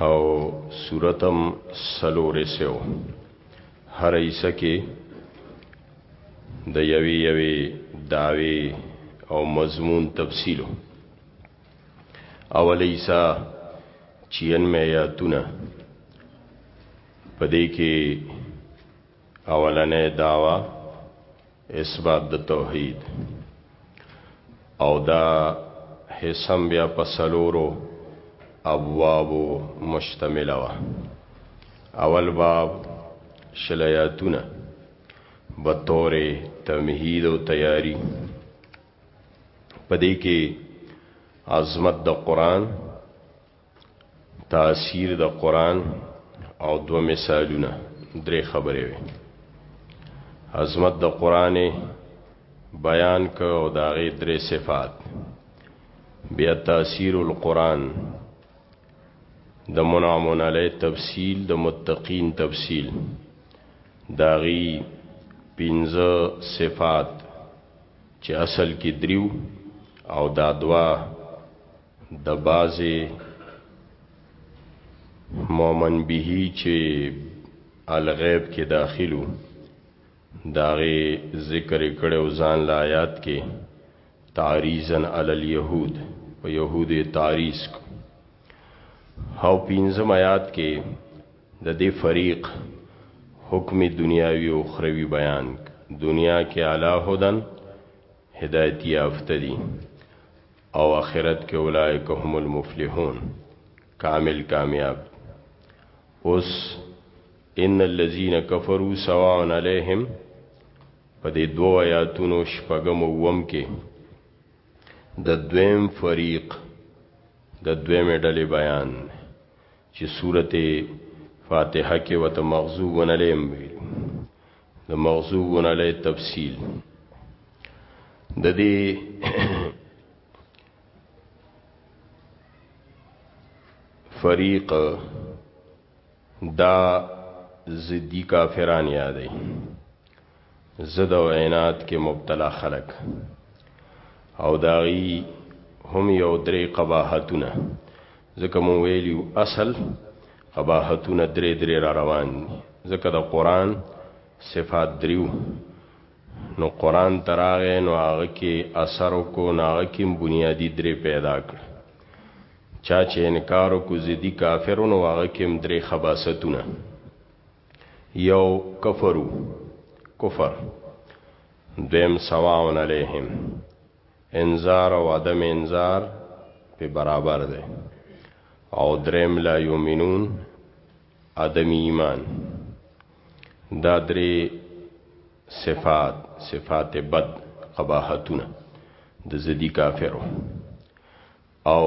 او صورتم سلور سیو هر ایسه کې د یوی یوی داوی او مضمون تفصیلو اول ایسا چین میں یاتونه پدې کې اولنې داوا اثبات د توحید او دا حسم بیا په سلورو ابواب مشتمل و اول باب شلیاتونه به طور تمهید او تیاری پدې کې عظمت د قران تاثیر د قران او دو مثالونه درې خبرې وي عظمت د قران بیان کو او داغه درې صفات بیا تاثیر القران د منعمون علی تفصیل د متقین تفصیل داغي پنځه صفات چې اصل کې دریو او دا دوا د بازي مومن به چې الغیب کې داخلو داغه ذکر کړه او ځان لا آیات کې تعریزن علی الیهود او یهود تعریز کو او پینځم آیات کې د دې فریق حکم دنیاوی او اخروی بیان دنیا کې اعلی هدن هدایت یافته دي او اخرت کې اولائک هم المفلحون کامل کامیاب اوس ان الذين كفروا سواء عليهم په دې دوه آیاتونو شپږم ووم کې د دویم فریق د دویم ډلې بیان چې سورته فاتحه کې وته مغزو ونلې امبیل د مغزوبون علی تفصیل د دې فریق دا زدی کافران یادې زد او عینات کې مبتلا خلق او داغي هم یو درې قباحتونه ځکه مو ویلیو اصل قباحتونه درې درې را روان دي ځکه د قران صفات دریو نو قران تراغه نو هغه کې اثر کو ناغه کې بنیادی درې پیدا کړ چا چې انکار کو زیدی کافرونو هغه کې درې خباستونه یو کفرو کفر دیم سواون علیهم انذار او عدم انذار په برابر دی او دریم لا یومنون عدم ایمان دا درې صفات صفات بد قباحتونه د زدی کافرو او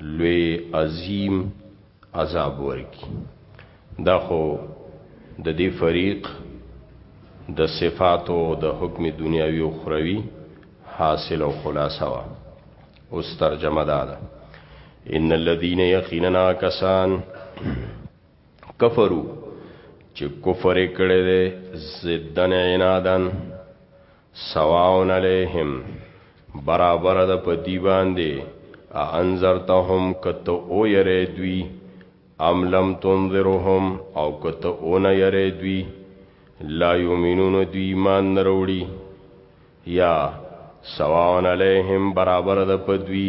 لوی عظیم عذاب ورکی دا خو د دې فریق د صفاتو د حکم دنیاوی او خروی حاصل او خلاصه وا اوس ترجمه دا ده ان الذين يقيننا کسان کفرو چې کفر کړي دي زدن عنادن سواء علیهم برابر د په دی باندې انذرتهم کته او یری دوی ام لم تنذرهم او کته او نه یری دوی لا یومنون دوی ایمان نروړي یا سواء علیهم برابر د په دوی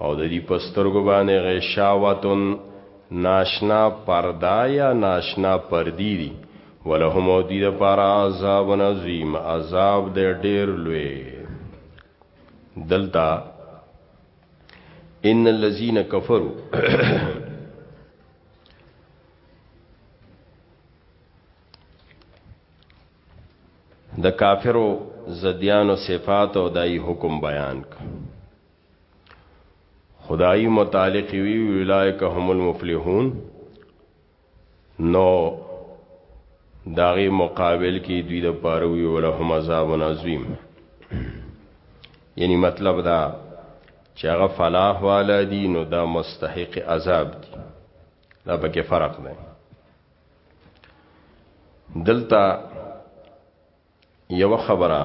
او د دې په سترګو باندې غشاوتن ناشنا پردا یا ناشنا پردی دی ولهم او دی لپاره عذاب عظیم عذاب د ډیر لوی دلتا ان الذين كفروا د کافرو زدیانو صفات او دای حکم بیان کړ خدای متعلق وی اولائک هم المفلحون نو داغي مقابل کې دوی د پاره وی ولهم عذاب عظیم یعنی مطلب دا چې هغه فلاح والا دي نو دا مستحق عذاب دي دا پکې فرق دی دلته یو خبره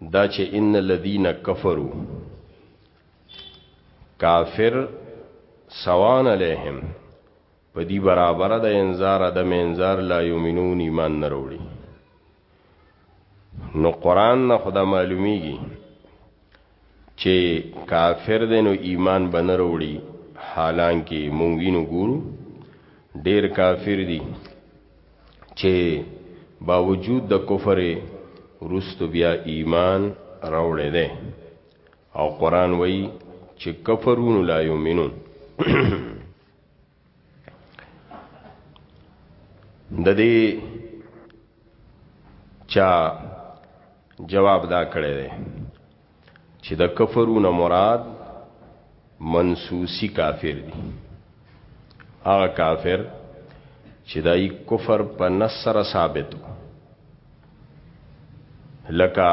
دا چې ان الذين كفروا کافر سوان علیهم په دې برابر د انذار د منذار لا یمنون ایمان نه وروړي نو قران نه خدا معلومیږي چې کافر دی نو ایمان به نه وروړي حالانکه مونږ وینو ګورو ډیر کافر دي چې باوجود د کفر رست بیا ایمان راوړی دی او قران وایي چې کفرون لا یؤمنون د دې چا جواب دا کړی دی چې د کفرونه مراد منسوسی کافر دي هغه کافر چې دای کفر په نصر ثابت لکه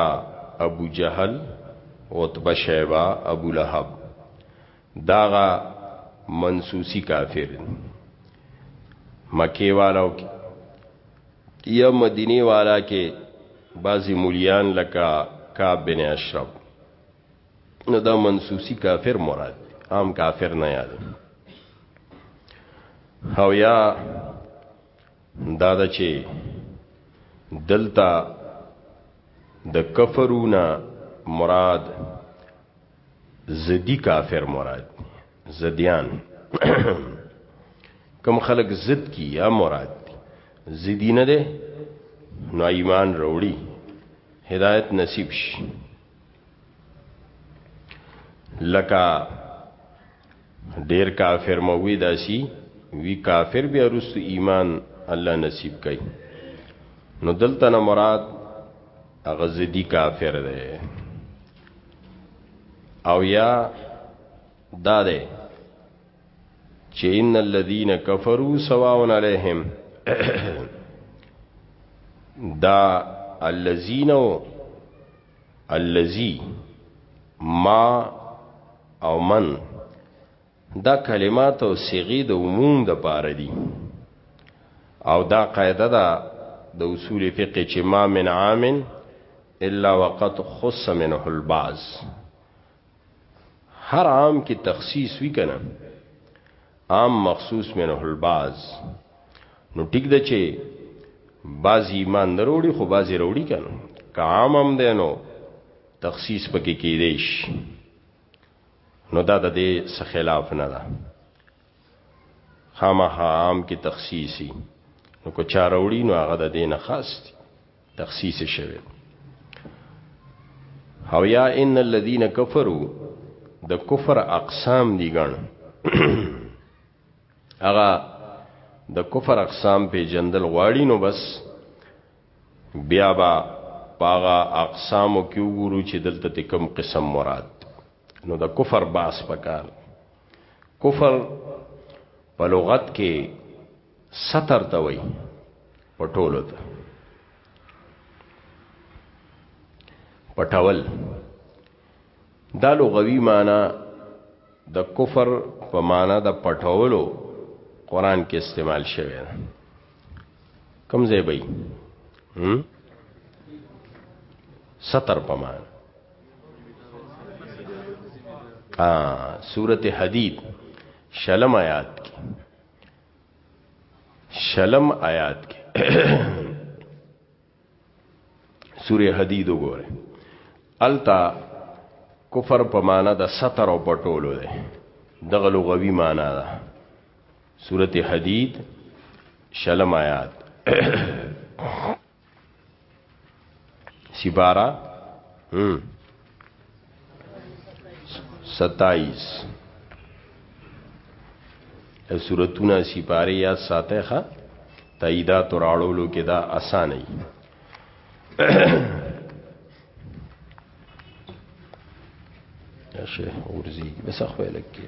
ابو جهل عتبه شیبه ابو لهب داغه منسوسی کافر مکی والو کی یا مدینی والا کې بعضی مولیان لکه کعب بن اشرف نو دا منسوسی کافر مراد عام کافر نه یاد او یا دا د چې دلتا د کفرونه مراد زدی کافر مراد دی زدیان کم خلق زد کی یا مراد دی زدی نه ده نو ایمان روړی هدایت نصیب شي لکه ډیر کافر موی داسی وی کافر بیا رستو ایمان الله نصیب کئ نو دلته نه مراد هغه زدی کافر دی او یا دا دی چې ان الذين كفروا سواء عليهم دا الذين الذي ما او من دا کلمات او صيغه د عموم د پاره دي او دا قاعده ده د اصول فقه چې ما من عامن الا وقد خص منه البعض هر عام کی تخصیص وی کنه عام مخصوص منه الباز نو ټیک ده چې باز ایمان دروړي خو باز وروړي کنه که عام هم ده نو تخصیص پکې کېدیش نو دا د دې خلاف نه ده خامخا عام کې تخصیصي نو کو چاروړي نو هغه د دین خاص دي تخصیص شوه او یا ان الذين كفروا د کفر اقسام دي ګڼ هغه د کفر اقسام په جندل غواړي نو بس بیا با پاغا اقسامو کې وګورو چې دلته کوم قسم مراد نو د کفر باس پکار کفر په لغت کې ستر ته وای په ټولو ته پټول دا لغوي معنی د کفر په معنی د پټولو قران کې استعمال شوی دی کوم ځای به ستر په معنی ا سورته حدید شلم آیات کې شلم آیات کې سوره حدید وګوره التا کفر په معنا د ستر او پټولو ده دغه لغوي معنا ده سورته حدید شلم آیات سپارا هم ستائیس سورتونه سپاره یا ساته ښه تاییدات راړولو کې دا اسانه شیخ ورزی بس خو لک کې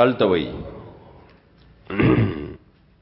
التوي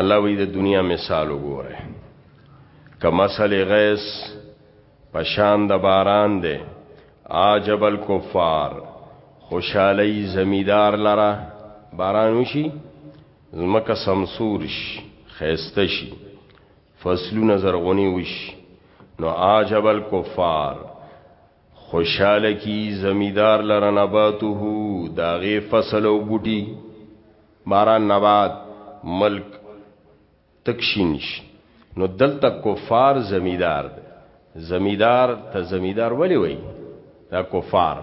الله وی د دنیا مثال وګوره کمثل غیس پشان د باران دی عجب الکفار خوشحالی زمیدار لرا باران وشي زمکه سمسور شي خیسته شي فصلو نظرغونی وشي نو عجب الکفار خوشحاله کی زمیدار لرا نباته داغه فصل او بوټي باران نباد ملک تک شین شي نو دلته کفار زمیدار دی زمیدار ته زمیدار ولی وای دا کفار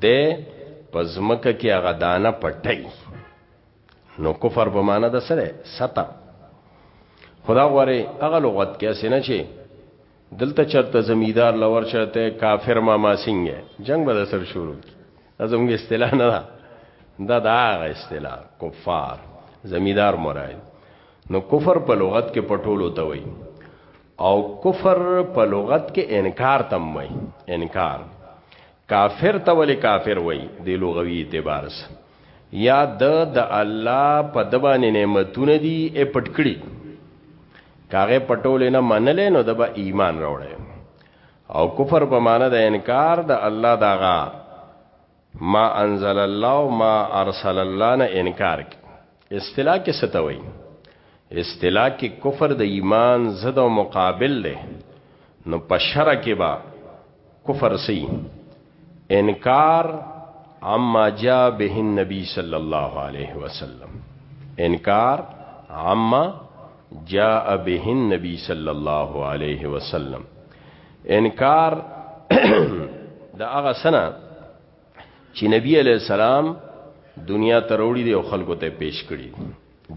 دی پزمکه کې هغه دانه پټي نو کفر په معنا د سره ستر خدا غره هغه لغت کې اسنه شي دلته چرته زمیدار لور چرته کافر ما ما سنگه جنگ به سر شروع کی دا زموږ اصطلاح نه ده دا دا هغه اصطلاح کفار زمیدار مرای نو کفر په لغت کې پټولو ته وای او کفر په لغت کې انکار تم وای انکار کافر ته ولې کافر وای دی لغوي اعتبار سره یا د د الله په دبانې نعمتونه دي ای پټکړي کاغه پټول نه منلې نو دبا ایمان راوړې او کفر په معنی د انکار د الله دغه ما انزل الله او ما ارسل الله نه انکار کی اصطلاح کې ستوي اصطلاح کې کفر د ایمان ضد او مقابل دی نو په شرع کې با کفر سي انکار عما جاء به النبي صلی الله علیه وسلم انکار عما جاء به النبي صلی الله علیه وسلم انکار دا هغه سنه چې نبی علی السلام دنیا ته وروړي دی او خلکو ته پیش کړي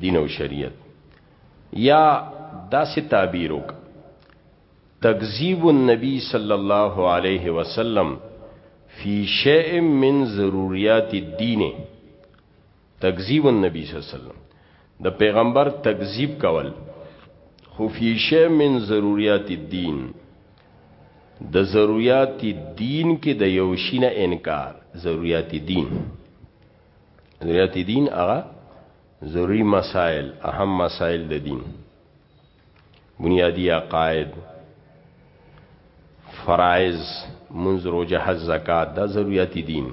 دین او شریعت یا داسې تعبیر وک تکذیب النبی صلی الله علیه وسلم فی شیء من ضروریات الدین تکذیب النبی صلی الله علیه وسلم د پیغمبر تکذیب کول خو فی شی من ضروریات الدین د ضروریات الدین کې د یو شینه انکار ضروریات الدین ضروریات الدین هغه ضروری مسائل اهم مسائل د دین بنیادی عقاید فرائض منذ روجه حج زکات دا ضرورت دین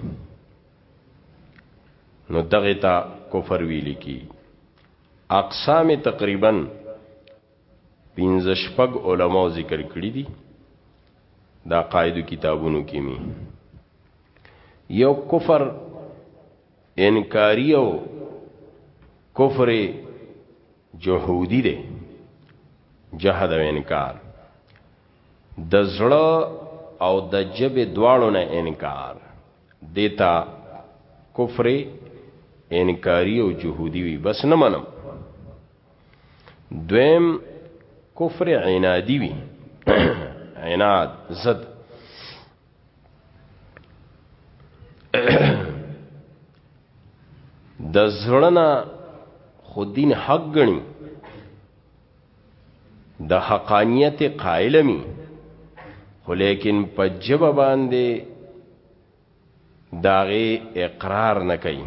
نو دغه تا کفر ویل کی اقسام تقریبا پنځه شپږ علما ذکر کړی دي دا قاعده کتابونو کې می یو کفر انکاری او کفر جهودی دی جهد او انکار د زړه او د جبه دواړو نه انکار دیتا کفر انکاری او جهودی وی بس نه منم دویم کفر عنادی وی عناد زد د زړنا خودین حق غني د حقانیت قائل می خو لیکن په جب باندې داغه اقرار نه کوي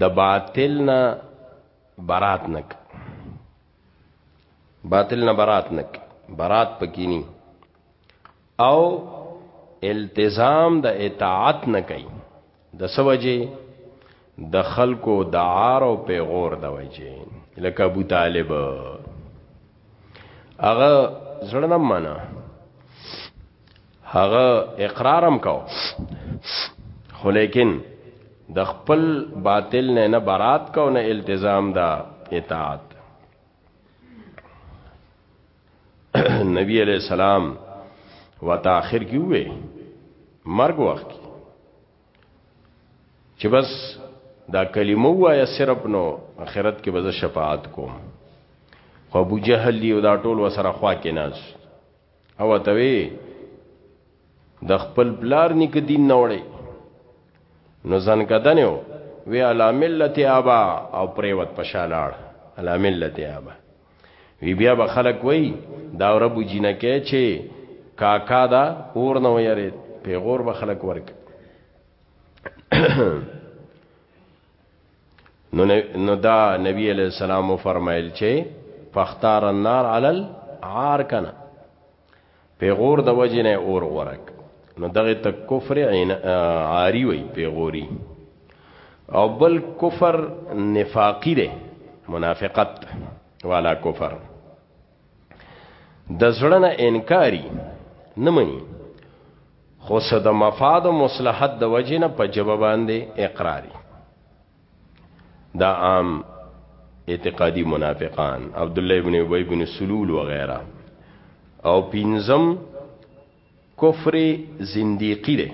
د باطل نه برات نک باطل نه برات نک برات پکینی او التزام د اطاعت نه کوي د سوجي د خلکو د عار او پیغور د وجه لکه ابو طالب هغه زړه نه منه هغه اقرارم کو خو لیکن د خپل باطل نه نه برات کو نه التزام دا اطاعت نبی علیہ السلام و تا آخر کی ہوئے مرگ وقت کی چې بس دا کلمه وایا صرف نو اخرت کې به شفاعت کوم خو ابو جهل دی او دا ټول وسره خوا کې ناز او ته وی د خپل بلار نیک دین نه وړي نو ځن کدنو وی علا ملت ابا او پریوت پشالاړ علا ملت ابا وی بیا به خلک وای دا رب جنکه چې کاکا دا اور نه ویری پیغور به خلک ورک نو نو دا نبی علیہ السلام فرمایل چې فختار النار علل عار کنا پیغور د وجه نه اور ورک نو دغه ته کفر عین عاری وی پیغوری او بل کفر نفاقی ده منافقت والا کفر د زړه نه انکاری نه مني خو څه د مفاد او مصلحت د وجې نه په جواب باندې اقراري دا عام اعتقادي منافقان عبد الله ابن ابي ابن سلول وغيرها او پینزم کفر زندیقی ده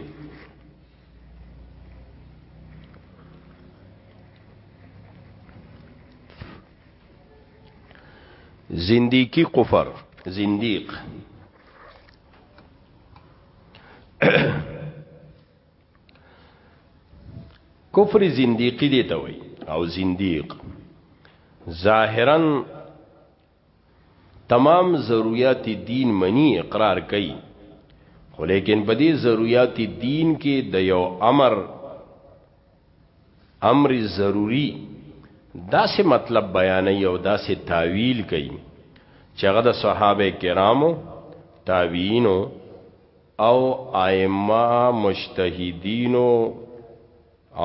زندیقی کفر زندیق کفر زندیقی دیتا وی او زندیق ظاهرا تمام ضرورت دین منی اقرار کوي خو لیکن په دې ضرورت دین کې د یو امر امر ضروری دا سه مطلب بیان یو دا سه تعویل کوي چې هغه د صحابه کرامو تابعینو او ائمه مجتهدینو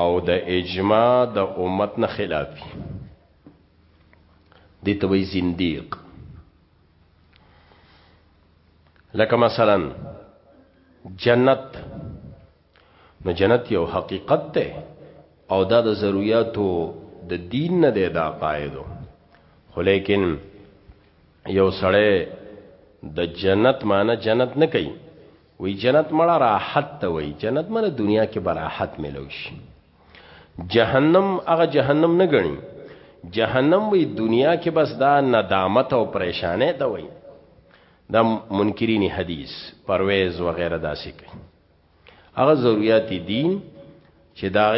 او د اجماع د امت نه خلافی دې ته وایي زنديق لکه مثلا جنت نو جنت یو حقیقت ده او دا د ضرورتو د دین نه ده دا قاعده خو لیکن یو سړی د جنت معنی جنت نه کوي وی جنت مړه راحت ته وی جنت مړه دنیا کې براحت ملوي جهنم هغه جهنم نه غني جهنم وی دنیا کې بس دا ندامت او پریشانه ده وی دا منکرین حدیث پرویز و غیره داسې کوي هغه ضرورت دین چې دا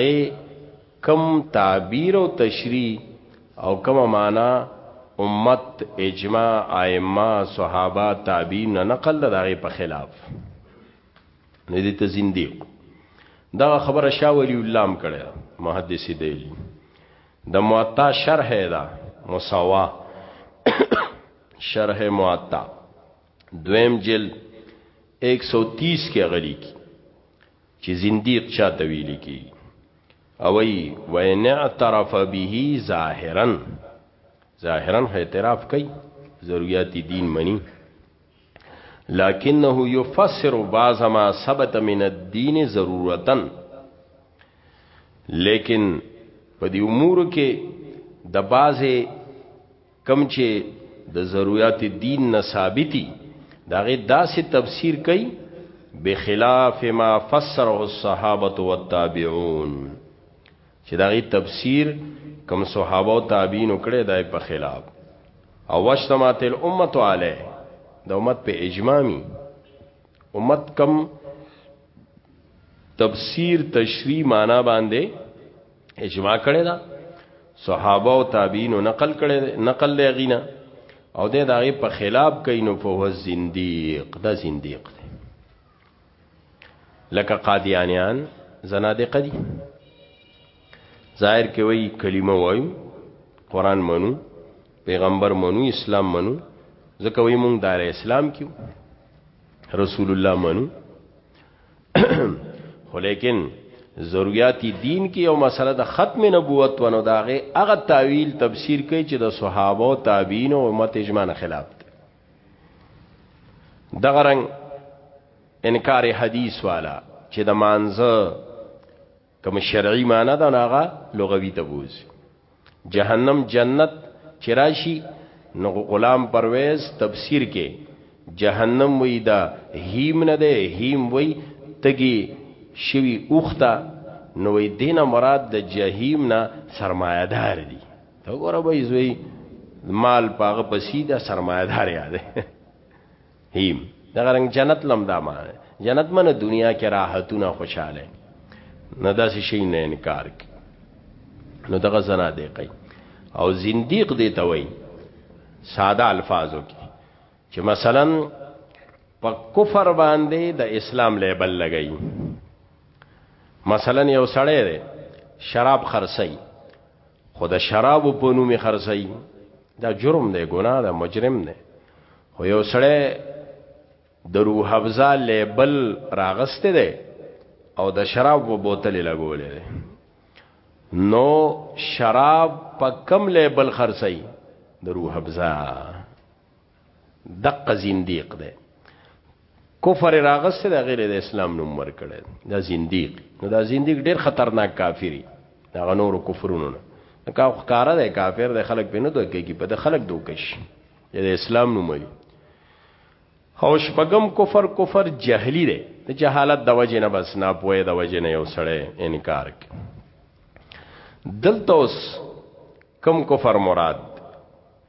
کم تعبیر او تشریح او کم معنا امت اجماع ائمه صحابه تابعین نه نقل دغه په خلاف نه دي ته زنديق دا خبره شاه ولی الله هم کړه محدث دیلی د معطا شرح دا مساوا شرح معطا دویم جل 130 کې غلی کی چې زنديق چا دویل کی او ای وین اعترف به ظاهرا ظاهرا اعتراف کوي ضرورت دین منی لكنه يفسر بعض ما ثبت من الدين ضرورتا لیکن په دې امور کې د بازه کم چې د ضرورت دین نه ثابتي داغه داسې تفسیر کوي بخلاف ما فسره الصحابه والتابعون چې دا غي تفسیر کم صحابه او تابعین کړه دای په خلاف او واشتمات الامه علی د امت په اجمامی امت کم تفسیر تشریح معنا باندې اجماع کړي دا صحابه او تابعین نقل کړي نقل دی غینا او د دغه په خلاف کینو په زنديق دا زنديق لکه قادیانیان زنادقه دي ظاهر کې وایي کلمه وایو قران منو پیغمبر منو اسلام منو ځکه وایي مونږ دار اسلام کیو رسول الله منو خو لیکن ضرورت دین کې یو مسله د ختم نبوت ونه داغه هغه تعویل تفسیر کوي چې د صحابه او تابعین او امت اجماع خلاف دغه رنګ انکار حدیث والا چې د مانزه کوم شرعي معنی دا ناغه لغوي ته بوزي جهنم جنت چراشی نو غلام پرویز تفسیر کې جهنم وی دا هیم نه ده هیم وی تګي شوی اوخته نو وی دینه مراد د جهنم نه سرمایدار دي ته ګوره به زوی مال پاغه پسیده سرمایدار یاده هیم دغه رنگ جنت لم دا ما جنت من دنیا کې راحتونه خوشاله نه داسې شي نه انکار کی نو دغه زنا دی کوي او زنديق دی ته وای ساده الفاظو کې چې مثلا په کفر باندې د اسلام لیبل لګی مثلا یو سړی دی شراب خرڅي خو د شرابو په نوم خرڅي دا جرم دی ګناه ده مجرم دی خو یو سړی د روح حفظه لیبل راغسته دی او د شراب په بوتل لګولې دی نو شراب په کم لیبل خرڅي د روح حفظه دقه زنديق ده کفر راغسته د غیر د اسلام نوم ورکړي دا زنديق نو دا زنديق ډیر خطرناک کافری دا غنور کفرونو نه کا خکاره ده کافر ده خلک په نه دوه کې په د خلک دوکش د اسلام نوم وي او شپغم کفر کفر جهلی ده د جهالت د وجه نه بس نه پوهه د وجه نه یو سړی انکار کوي دلته اوس کم کفر مراد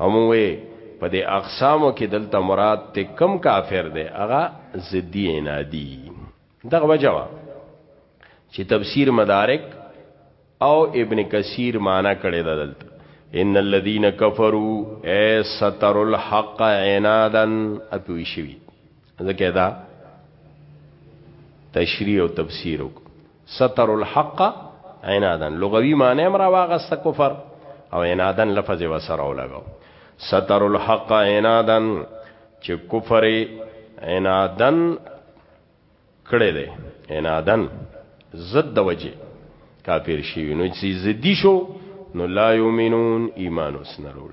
هم وې په دې اقسامو کې دلته مراد ته کم کافر دی هغه زدی عنادی دغه وجوه چې تفسیر مدارک او ابن کثیر معنا کړی دا دلته ان الذين كفروا اي ستر الحق عنادا اپوي شوی ځکه دا تشریح او تفسیر وکړه ستر الحق عنادن لغوی معنی امر واغست کفر او عنادن لفظ وسره ولګو ستر الحق عنادن چې کفر عنادن کړي دي عنادن زد د وجه کافر شي نو چې زدي شو نو لا یومنون ایمان وسنرول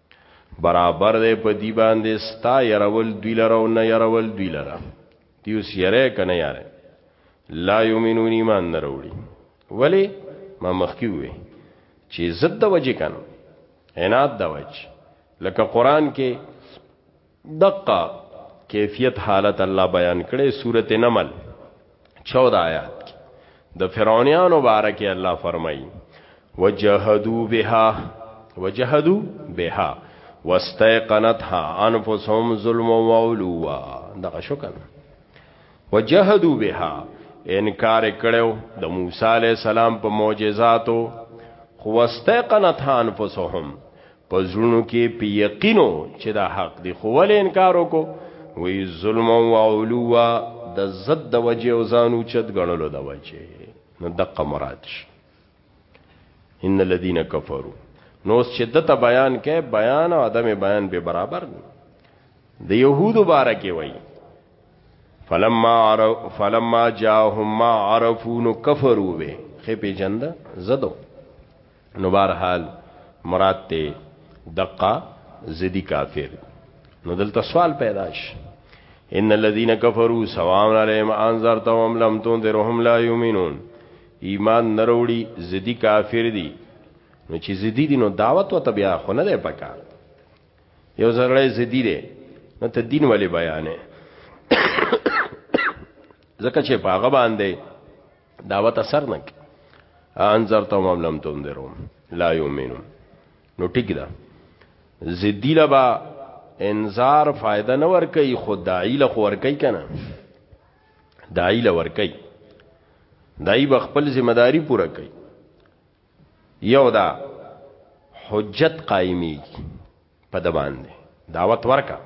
برابر دی په دی باندې ستا يرول دوی لره او نه يرول دوی لره دیو سیره کنه یاره لا یومنون ایمان نه وروړي ولی ما مخکی وې چې زد د وجه کنه عنایت د وجه لکه قران کې دقه کیفیت حالت الله بیان کړي سورته نمل 14 آیات کې د فرعونانو بارکه الله فرمایي وجهدوا بها وجهدوا بها واستيقنتها انفسهم ظلم وعلوا دغه شو کنه وجهدوا بها انکار کړو د موسی علی السلام په معجزاتو خو واستيقنتها انفسهم په زړونو کې په یقینو چې دا حق دی خو ولې انکار وکړو وی ظلم او علو د زد د وجه او ځانو چت غنلو د وجه نو دقه مراد شي ان الذين كفروا نو شدت بیان کې بیان او عدم بیان به برابر نه د يهودو باره کې وای فلما عرف فلما جاءهم ما عرفوا كفروا به خې په جنده زدو نو بهرحال مراد ته دقه زدی کافر نو دلته سوال پیدا شي ان الذين كفروا سواء عليهم انذرتهم لم تنذرهم لا يؤمنون ایمان نروړي زدی کافر دي نو چې زدی دي نو دعوت وته بیا خو نه دی پکا یو زړی زدی دی نو ته دین ولې بیانې زکه چې باغ باندې دعوت اثر نه کوي انذرتهم ام لم تنذرهم لا یؤمنون نو ټیک ده زدی لبا انذار فائدہ نه ور کوي خدای له خور کوي کنه دای له ور کوي دای بخپل ذمہ داری پوره کوي یو دا حجت قائمی په د باندې دعوت ورکا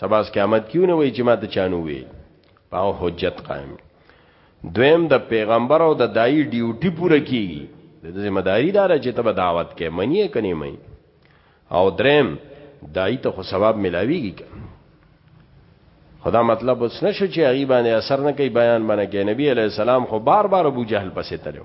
سباس قیامت کیو نه وای چې ما ته چانو وی پاو حجت قائم دویم د پیغمبر او د دای ډیوټي پوره کیږي د ذمہ داری دار چې ته دعوت کې منی کني مې او دریم دای ته خو ثواب ملاویږي خدا مطلب اوس نشو چې غیبانه اثر نه کوي بیان باندې کې نبی علی السلام خو بار بار ابو جهل پسې تلو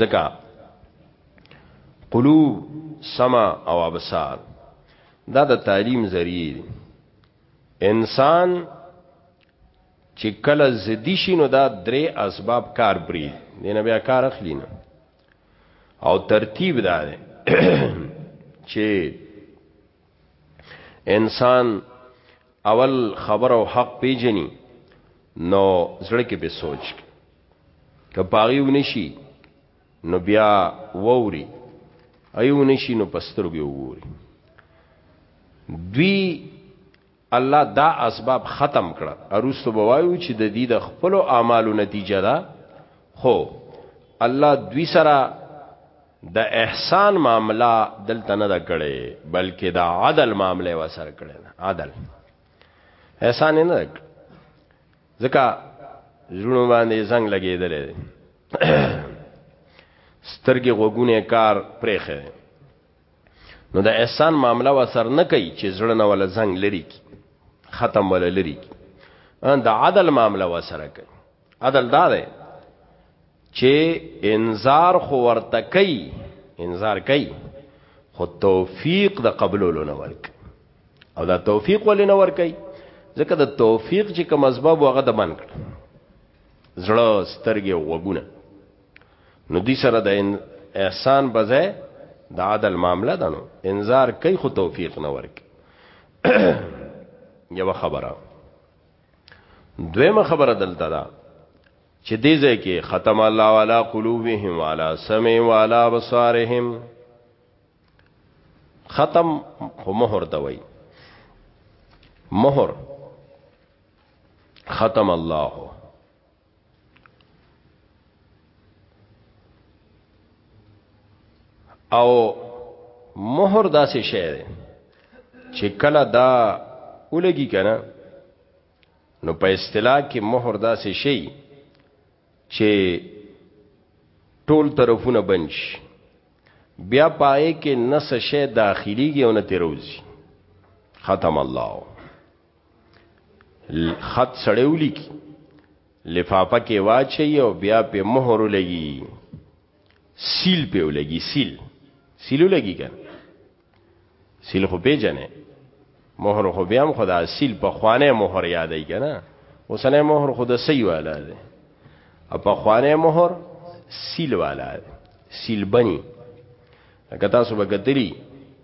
زکا قلوب سما او ابصار دا د تعلیم ذریعہ دی انسان چې کله زدی شي نو دا درې اسباب کار بری دینه بیا کار اخلي نه او ترتیب دا دی چې انسان اول خبر او حق پیجنی نو زړه کې به سوچ که پاغي ونشي نو بیا ووري ایو نشي نو پسترګي ووري دوی الله دا اسباب ختم کړه اروستو بوایو چې د دې د خپل اعمالو نتیجه ده خو الله دوی سره د احسان معاملہ دلته نه کړي بلکې د عدل معاملې وسر کړي عدل احسان نه ده ځکه زړونو باندې زنګ لګېدل سترګې غوګونه کار پرېخه نو د احسان معاملہ وسر نه کوي چې زړه نه ولا زنګ لري کی ختم ولا لري کی ان د عدل معاملہ وسره کوي عدل دا دی چې انذار خو ورته کوي انذار کوي خو توفیق د قبولولو نه ورک او دا توفیق ولې نه ور کوي ځکه د توفیق چې کوم اسباب هغه د من کړ زړه سترګې وګونه نو دې سره د احسان بځای د عدل معاملې ده نو انذار کوي خو توفیق نه ورک یو خبره دویمه خبره دلته ده چې دې ځای کې ختم الله والا قلوبهم والا سمع والا بصارهم ختم خو مہر ته وای مہر ختم الله او مہر داسې شی دی چې کله دا ولګي کنه نو په اصطلاح کې مہر داسې شی چې ټول طرفونه بنش بیا پای کې نس شی داخليږي او نه تیروزي ختم الله خط سړی ولیکي لفافه کې واچي او بیا په مهر لګي سیل په لګي سیل سیلو لګي کنه سیل خو پیجنې مهر خو بیا هم خدا سیل په خوانه مهر یادای کنه اوسنه مهر خود سی والا دی په خوانه مهر سیل والا دی سیل بنی لکه تاسو به کتلی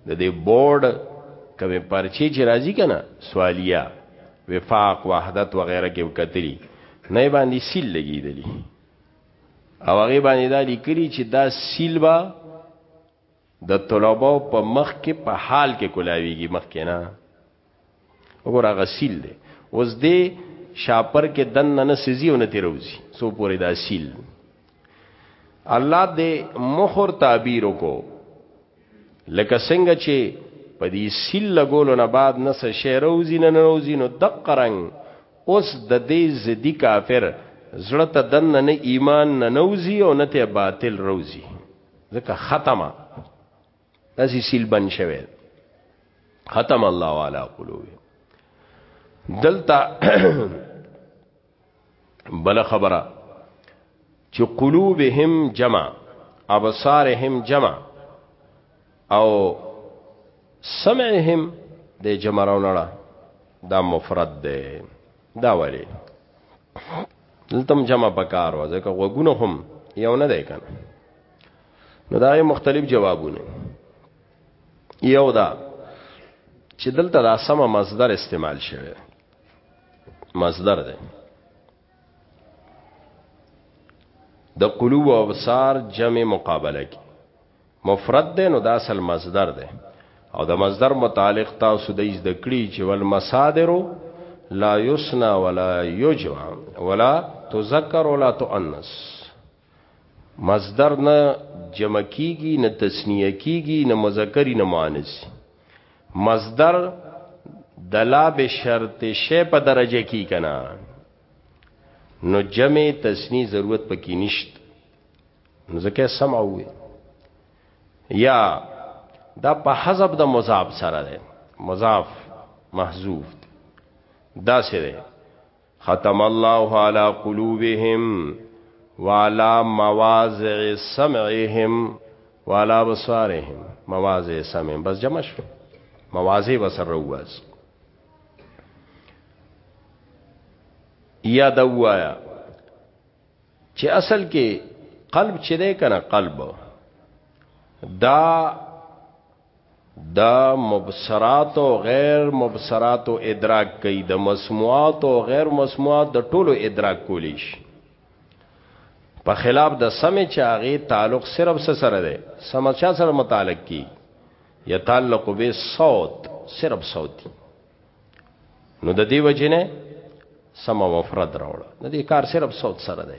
د دې بورډ کومې پرچې چې راځي کنه سوالیه وفاق وحدت وغیرہ کې کتلی نه باندې سیل لګیدلی او هغه باندې دا لیکلی چې دا سیل با د طلباو په مخ کې په حال کې کولاویږي مخ کې نه وګوره غسیل دی اوس دې شاپر کې دن نه سزي او نه تیروزي سو پوری دا سیل الله دې مخور تعبیر کو لکه څنګه چې په دې سیل لګولو نه بعد نه څه شی روزي نه روزي نو دق رنگ اوس د دې زدي کافر زړه ته دن نه ایمان نه نوزي او نه ته باطل روزي ځکه ختمه داسې سیل بند شوی ختم الله علی قلوب دلته بل خبره چې قلوبهم جمع ابصارهم جمع او سمعهم د جمعونه دا مفرد ده دا ولی دلته جمع پکار و ځکه وګونه هم یو نه دی کنه نو دا یې مختلف جوابونه یو دا چې دلته دا سمه مصدر استعمال شوی مصدر دی د قلوب او ابصار جمع مقابله کی مفرد ده نو دا اصل مصدر ده او د مصدر متعلق تاسو د ایز د کړي چې ول مصادر لا یسنا ولا یجمع ولا تذکر ولا تؤنس مصدر نه جمع کیږي نه تسنیه کیږي نه مذکری نه مؤنث مصدر دلا به شرط شی په درجه کی کنا نو جمع تسنی ضرورت پکې نشت نو ځکه سمع وي یا دا په حذف د مضاف سره ده مضاف محذوف دا سره ختم الله على قلوبهم وعلى مواضع سمعهم وعلى بصارهم مواضع سمعهم بس جمع شو مواضع بسر رواز یا دا وایا چې اصل کې قلب چې ده کنه قلب دا دا مبصرات او غیر مبصرات ادراک کوي د مسموعات او غیر مسموعات د ټولو ادراک کولی شي په خلاف د سمې چاغي تعلق صرف سره ده سمه چا سره متعلق کی یتعلق به صوت صرف صوتي نو د دې وجنه سم مفرد راوړه د دې کار صرف صوت سره ده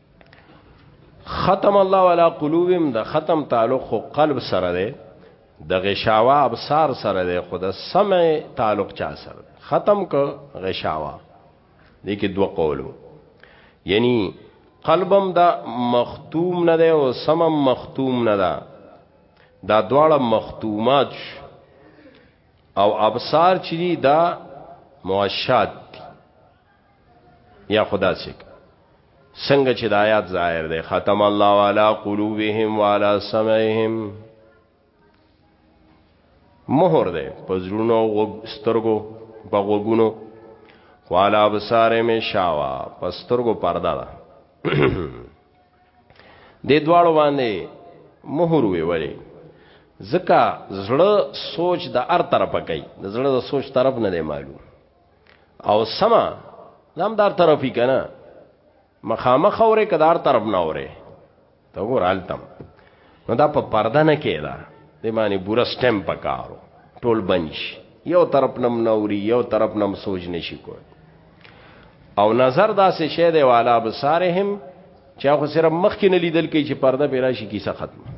ختم الله علی قلوبهم د ختم تعلق خو قلب سره دی د غشاوا ابصار سره دی خو د سمع تعلق چا سره ختم کو غشاوا دې کې دوه قولو یعنی قلبم دا مختوم نه دی او سمم مختوم نه ده دا دواړه مختومات او ابصار چې دا معشاد یا خدا سیک څنګه چې د آیات ظاهر دی ختم الله علی قلوبهم وعلى سمعهم مہر دی په زړونو او سترګو په غوګونو وعلى ابصارهم شاوا په سترګو پرده ده د دواړو باندې مہر وی ولی زکه زړه سوچ د ار طرفه کوي د زړه د سوچ طرف نه دی معلوم او سما دام دار طرفی کنه مخامخ اوره کدار طرف نه اوره ته ګور حالتم نو دا په پرده نه کېدا د معنی بورا سټم پکارو ټول بنش یو طرف نم نوري یو طرف نم سوج نشي کوي او نظر دا سه شه دی والا بصارهم چا خو سره مخ کې نه لیدل کې چې پرده پیرا شي کیسه ختمه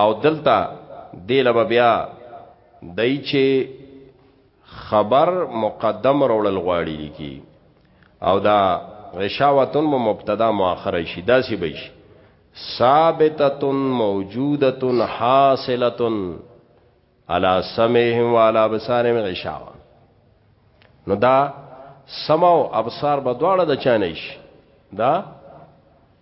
او دلته دی لبا بیا دای چې خبر مقدم وروړل غواړي لیکي او دا غشاوتن مو مبتدا مؤخر شي داسې به شي ثابته موجوده حاصله على سمعهم وعلى ابصارهم غشاوه نو دا سمع او ابصار به دواړه د چانه شي دا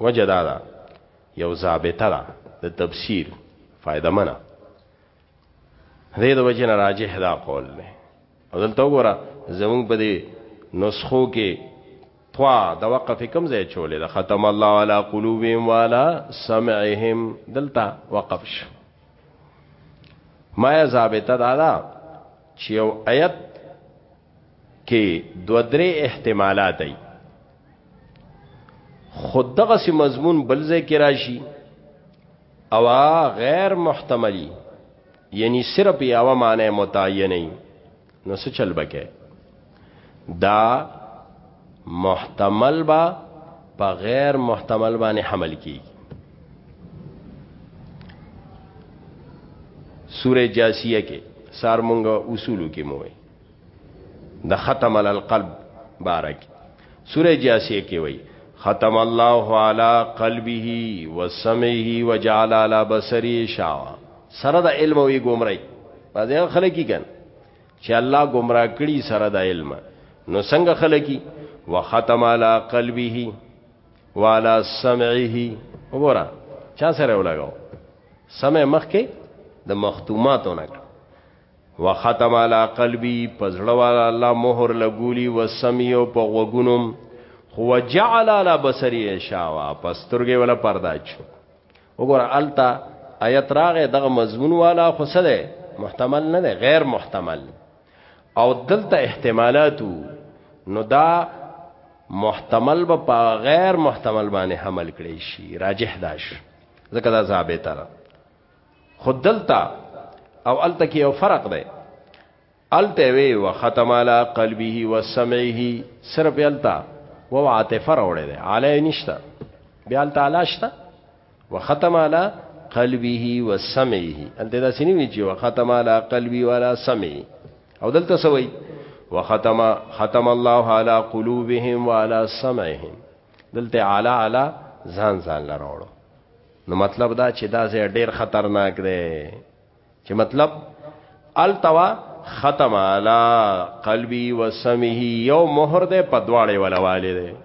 وجه دا ده یو ضابطه ده د تفسیر فائدہ منه دې د وجه نه راجح دا قول نه دلته وګوره زمون په دې نسخو کې توا د وقف کم ځای چولې د ختم الله علی قلوبهم والا سمعهم دلته وقف شو ما ضابطه دا ده چې یو آیت کې دو درې احتمالات دي خود دغه سي مضمون بل ځای کې راشي او غیر محتملی یعنی صرف یو معنی متعین نه نو څه چل بکې دا محتمل با په غیر محتمل باندې حمل کی سورہ جاسیہ کې سار مونږه اصولو کې موه د ختم علی القلب بارک سوره جاسیه کې وای ختم الله علی قلبه وسمعه وجعل علی بصره شاوا سره د علم وی گمراهی بعضی خلک کین چې الله گمراه کړي سره د علم نو څنګه خلکی وختم علی قلبه وعلى سمعه وګوره چا سره ولګاو سمع مخ کې د مختوماتونه وختم علی قلبی پزړه والا الله مهر لګولی وسمیو په غوګونم خو جعل علی بصری شاوا پسترګې ولا پردا چو وګوره التا آیت راغه دغه مضمون والا خو سره محتمل نه ده غیر محتمل او دلته احتمالاتو نو دا محتمل به په غیر محتمل باندې حمل کړي شي راجح داش ځکه دا ثابت ده خود دلتا او الته کې یو فرق دی الته وی وختم علی قلبه وسمعه صرف الته و عاطفه راوړی دی علی نشتا بیا الته علی شتا وختم علی قلبه وسمعه الته دا سینې وی چې وختم علی قلبی ولا سمعه او دلته سوی وختم ختم الله علی قلوبهم وعلى سمعهم دلته علی علی ځان ځان لراوړو نو مطلب دا چې دا ځای ډیر خطرناک دی چې مطلب التوا ختم علی قلبی و سمعه یو مہر ده په دواړې ولا والي ده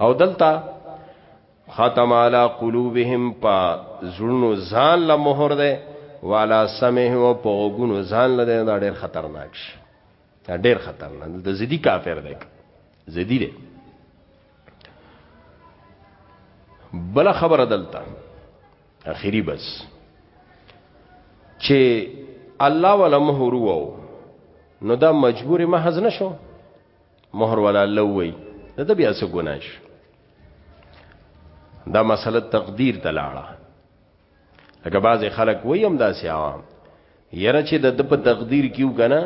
او دلته ختم علی قلوبهم په زړونو ځان له مہر ده والا سمعه او په وګونو ځان له ده ډېر خطرناک شي ډېر خطرناک ده زدي کافر ده زدي ده بل خبر دلته اخیری بس چې الله ولا مهر وو نو دا مجبور محض نشو مهر ولا لوي دا بیا څه ګناش دا مسله تقدیر تلاړه لکه بعضې خلک وی هم داسې عوام یره چې د په تقدیر کیو کنه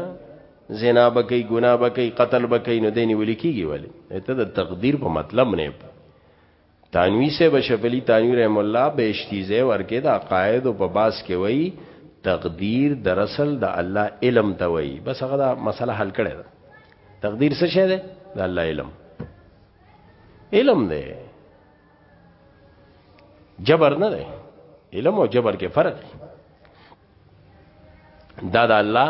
زنا بکی گناه بکی قتل بکی نو دینی ولی کیږي ولی ته د تقدیر په مطلب نه تانوی سے بشفلی تانوی رحم الله به اشتیزه ورکه د عقاید په باس کې وای تقدیر در اصل د الله علم ته وای بس هغه دا مسله حل کړي ده تقدیر څه شه ده د الله علم علم ده جبر نه دی علم او جبر کې فرق دی دا د الله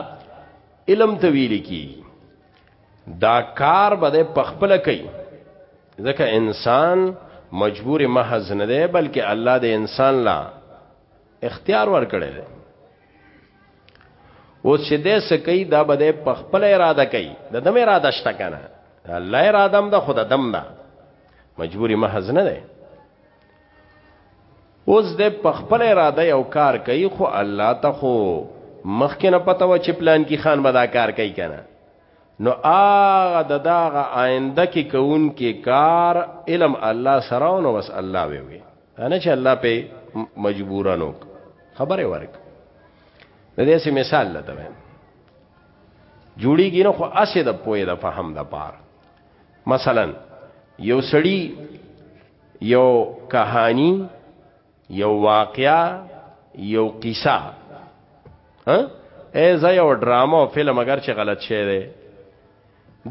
علم ته ویل کی دا کار به په خپل کوي ځکه انسان مجبور محض نه دی بلکې الله د انسان لا اختیار ورکړی دی او چې دې سکی دا به په خپل اراده کوي د دم اراده شته کنه الله اراده هم د خود دم ده مجبوری محض نه ده اوس د پخپل اراده یو کار کوي خو الله ته خو مخکې نه پته و چې پلان کې خان به دا کار کوي کنه نو هغه د داغه آینده کې کوون کې کار علم الله سره نو بس الله وي وي انا چې الله په مجبورانو خبره ورک د دې سه مثال لته جوړیږي نو خو اسه د پوهه د فهم د پاره مثلا یو سړی یو کہانی یو واقعا یو قصه ها اے زای یو ډرامه او فلم اگر چې غلط شی دی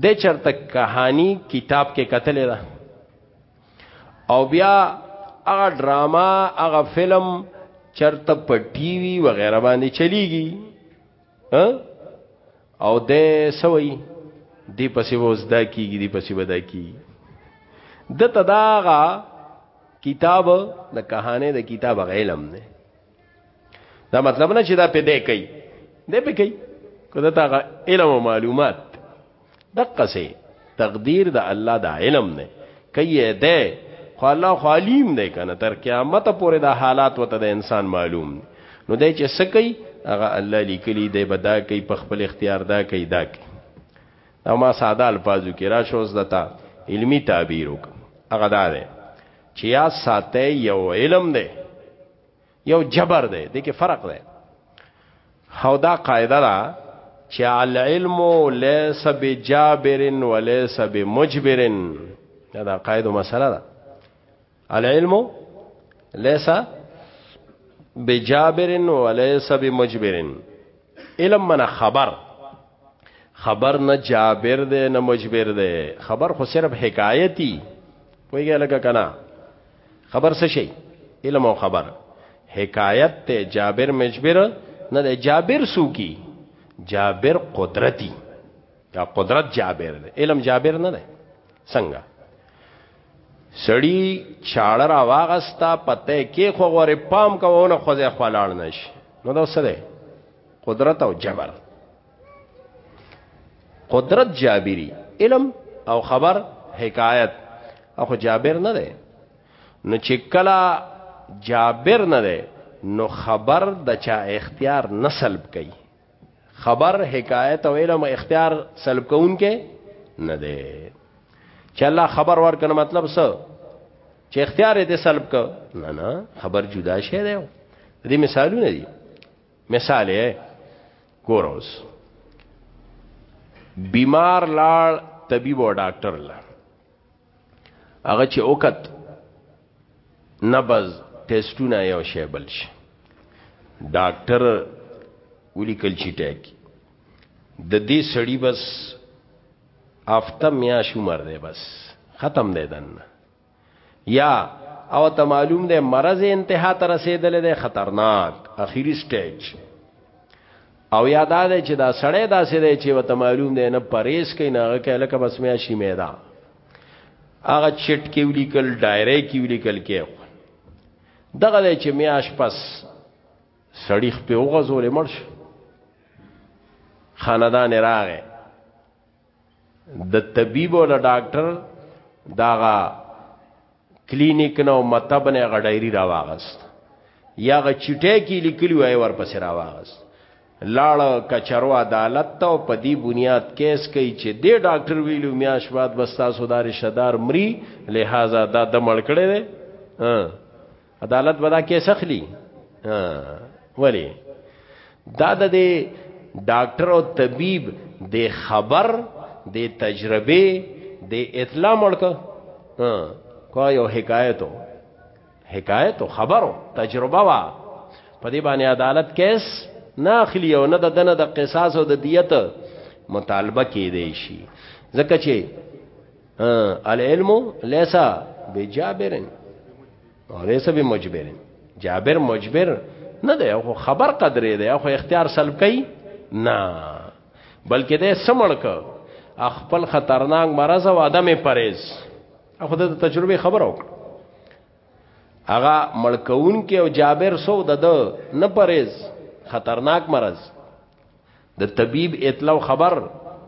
د چرته کہانی کتاب کې قتل ده او بیا هغه ډرامه هغه فلم چرته په ټي وي وغیرہ باندې چلیږي او د سوي دی پسې وزدا کیږي دی پسې ودا کیږي د تداغا کتاب د کہانه د کتاب علم نه دا مطلب نه چې دا پیدا کوي دې په کوي کله تا علم او معلومات دقه سي تقدیر د الله د علم نه کوي ده خو الله خو علیم دی کنه تر قیامت پورې د حالات وته د انسان معلوم دی نو دی چې سکی هغه الله لیکلی دی بدا کوي په خپل اختیار دا کوي دا کوي دا ما ساده الفاظو کې را شوز دتا علمی تعبیر وک هغه دا دی چې یا ساته یو علم دی یو جبر دی د کې فرق دی هو دا قاعده ده چې العلم ليس بجابر وليس بمجبر دا, دا قاعده مسله ده العلم ليس بجابر وليس بمجبر علم من خبر خبر نه جابر دی نه مجبر دی خبر خو صرف حکایتی ویګه لګه کنا خبر څه شي علم او خبر حکایت ته جابر مجبر نه دی جابر سوکی جابر قدرتی دا قدرت جابر دی علم جابر نه دی څنګه سړی چاړه را واغستا پته کې خو غورې پام کوونه خو ځای خلاړ نشي نو دا څه دی قدرت او جبر قدرت جابری علم او خبر حکایت اخو جابر نه دی نو چې کلا جابر نه دی نو خبر د چا اختیار نه سلب کوي خبر حکایت او علم اختیار سلب کون کې نه دی چې الله خبر ورکنه مطلب څه چې اختیار دې سلب ک نه نه خبر جدا شی دی دې مثالونه دي مثال یې ګوروس بیمار لاړ طبيب او ډاکټر لاړ هغه چې وکت نبز ټیسټونه یو شی بل شي ډاکټر ولي کل چی ټیک د دې سړی بس افته میا شومر دی بس ختم دی دن یا او ته معلوم دی مرض انتها ته رسیدل دی خطرناک اخیری سټیج او یاد ده چې دا سړی داسې دی چې وته معلوم دی نه پریس کین هغه کله کله بس میا شي میدا هغه چټ کې ولیکل ډایره کې ولیکل کې دغه دی چې میاش پس سړی خپل وغزول مرش خاندان راغې د طبيب او د ډاکټر داغه کلینیک نه او مطب نه غ ډایری را واغست یا غ چټه کې لیکلی وای ورپسې را واغست لاړ کچرو عدالت ته او په دې بنیاد کیس کوي چې د ډاکټر ویلو میاش بعد بستا سودار شدار مري لہذا دا د مړکړې ده عدالت به دا کیس اخلي ولی دا د ډاکټر او طبيب د خبر د تجربه د اطلاع مړک کو یو حکایتو حکایتو خبرو تجربه وا په دې باندې عدالت کیس نه اخلي او نه د دنه د قصاص او د دیت مطالبه کې دی شي ځکه چې العلم ليس بجابر وليس بمجبر جابر مجبر نه دی خو خبر قدرې دی خو اختیار سلب کوي نه بلکې د سمړ ک خپل خطرناک مرض او عدم پرهیز خو د تجربه خبر او هغه ملکون کې او جابر سو د نه پرهیز خطرناک مرض د طبيب اطلاع خبر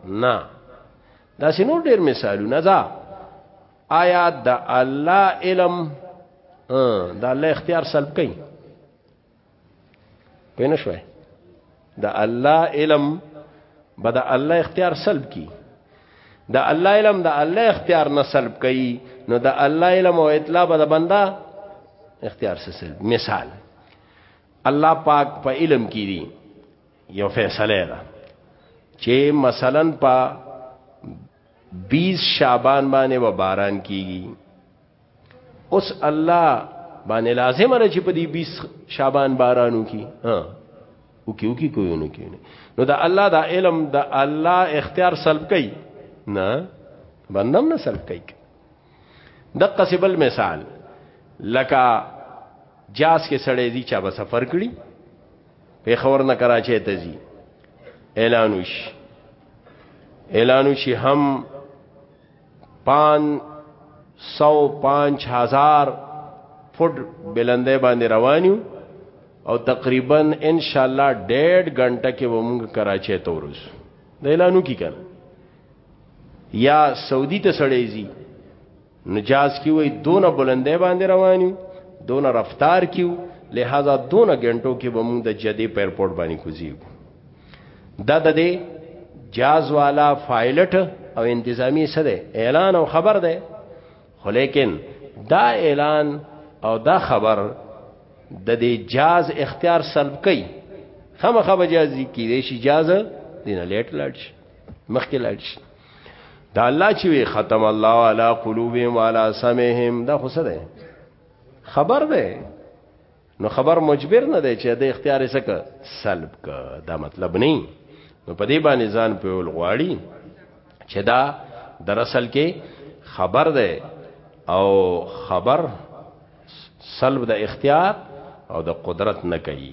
نه دا سينو ډېر مثالونه ده آیا د الله علم د الله اختیار سلب کړي پینې شوې د الله علم بد الله اختیار سلب کی د الله علم د الله اختیار نه سلب کړي نو د الله علم او اطلاع بد بندا اختیار سره سلب مثال الله پاک په علم کې دي یو فیصله ده چې مثلا په 20 شعبان باندې و باران کیږي اوس الله باندې لازم نه چې په دې 20 شعبان بارانو کی ها او کیو کی کوي نه کی نو دا الله دا علم دا الله اختیار سلب کوي نه بندم نه سلب کوي دقه سبل مثال لکه جاس کې سړې دي چا به سفر کړی پیښور نه کراچۍ ته ځي اعلان وشي اعلان وشي هم 505000 فوټ بلندې باندې روانیو او تقریبا ان شاء الله 1.5 غنټه کې ومنګ کراچۍ ته ورسو د اعلانو کی کړه یا سعودي ته سړې زی نجاز کی وای دونه بلندې باندې رواني دونه رفتار کیو لہذا دونه غنټو کې به موږ د جدي ایرپورټ باندې کوزي دا د دې جاز والا پایلټ او انتظامی سره اعلان او خبر ده خو لیکن دا اعلان او دا خبر د دې جاز اختیار سلب کوي خامخا بجازي کې دې شي جاز دینه لیټ لاړ شي مخکې لاړ شي دا الله چې وی ختم الله علی قلوبهم وعلى سمعهم دا خو څه ده خبر ده نو خبر مجبر نه ده چې د اختیار سکه سلب کا دا مطلب نه نو په دې باندې ځان په ول غواړي چې دا در اصل کې خبر ده او خبر سلب د اختیار او د قدرت نه کوي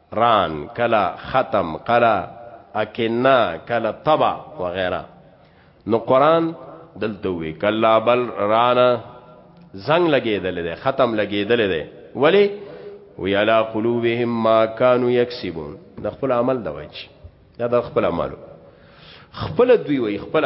ران کلا ختم قلا اکنا کلا طبع وغیرہ نو قران دلته وی کلا بل رانا زنګ لګیدل دی ختم لګیدل دی ولی وی علا قلوبهم ما كانوا يكسبون د خپل عمل د وجه دا د خپل عملو خپل دوی وی خپل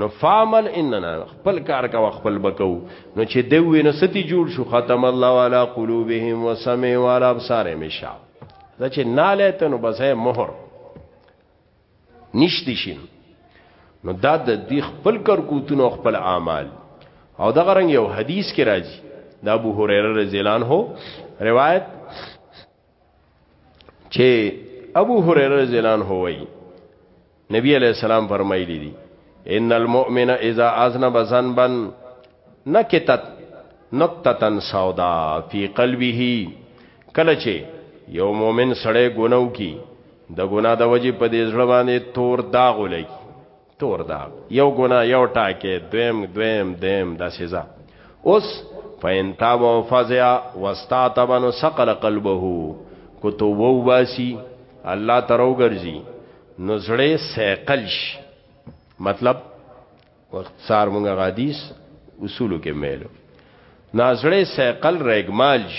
نو فامل اننا خپل کار کا خپل بکو نو چې دی وینو ستی جوړ شو ختم الله علی قلوبهم وسمع وعلى ابصارهم شا دا چې ناله ته نو بس مہر نشتی شین نو دا د دی خپل کار کوتونو خپل اعمال او دا غرنګ یو حدیث کې راځي دا ابو هريره رضی الله عنه روایت چې ابو هريره رضی الله عنه وایي نبی علیہ السلام فرمایلی دي ان المؤمن اذا اذنب ذنبا نکتت نقطه سودا فی قلبه کله چې یو مؤمن سړی ګناو کی د ګنا د وجې په دې ځړ باندې تور داغ ولګي تور دا یو ګنا یو ټاکه دویم دویم دیم دا سزا اوس فین تاب او فزع واستعتب نو سقل قلبه کو تو وو باسی الله ترو ګرځي نو زړه سیقلش مطلب وخت سار مونږ غادیس اصولو کې میلو نازړې سیقل رګمالش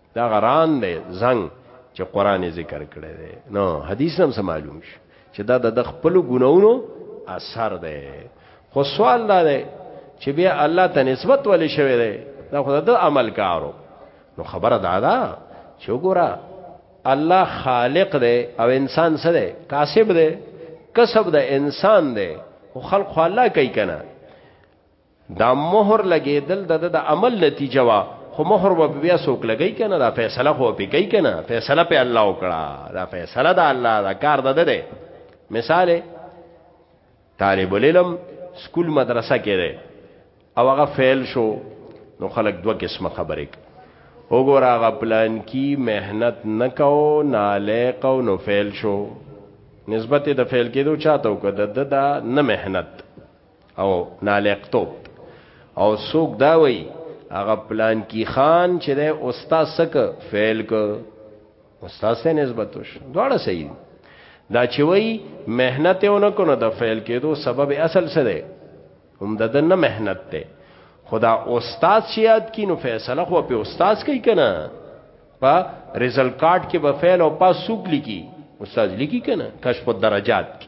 دا غران دی زنګ چې قران ذکر کړی دی نو حدیث هم سم معلوم شي چې دا د خپل ګناونو اثر دی خو سوال دا دی چې بیا الله ته نسبت ولې شوی دی دا خو د عمل کارو نو خبره دا ده چې وګوره الله خالق دی او انسان سره دی کاسب دی کسب د انسان دی خو خلق خو الله کوي کنه دا مہر لګیدل د د عمل نتیجه وا خو مہر و بیا سوک لګی کنه دا فیصله خو په کوي کنه فیصله په الله وکړه دا فیصله د الله دا کار ده ده مثال طالب العلم سکول مدرسه کې ده او هغه فعل شو نو خلک دوه قسمه خبرې وګور هغه پلان کی مهنت نکاو نالیق او نو فعل شو نسبت د فعل کېدو چاته وکړه د د نه مهنت او نالقتوب او سوک دا وی هغه پلان کی خان چې د استاد سک فعل ک استاد سره نسبت وش دواړه صحیح دا چې وی مهنت یو نه کنه د فعل کېدو سبب اصل څه دی هم د نه مهنت ته خدا استاد چې یاد کینو فیصله خو په استاد کوي کنه په رزلټ کارت کې به فعل او پاس سوق لیکي استاد لیکي کنه کشف الدرجات کې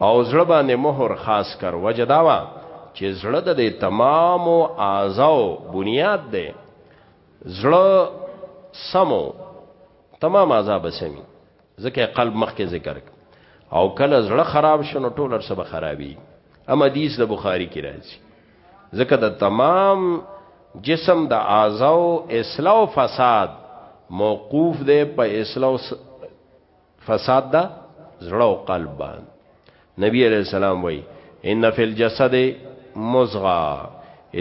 او زړه باندې مهر خاص کر وجداوا چې زړه د تمام او اعضاو بنیاد دی زړه سمو تمام اعضا بسمي ځکه قلب مخکې ذکر او کله زړه خراب شنو ټول سره خرابي اما حدیث د بخاری کې راځي ځکه د تمام جسم د اعضاو اصلاح او فساد موقوف دی په اصلاح فساد دا زړه او قلب باندې نبی علیہ السلام وای ان فی الجسد مزغه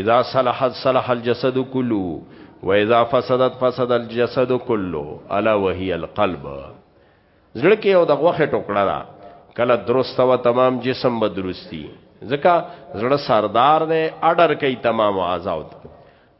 اذا صلحت صلح الجسد كله واذا فسدت فسد الجسد كله الا وهي القلب زړه کې یو د غوخه ټوکړه ده کله درسته و تمام جسم به درستی ځکه زړه سردار دی اډر کوي تمام اعضاء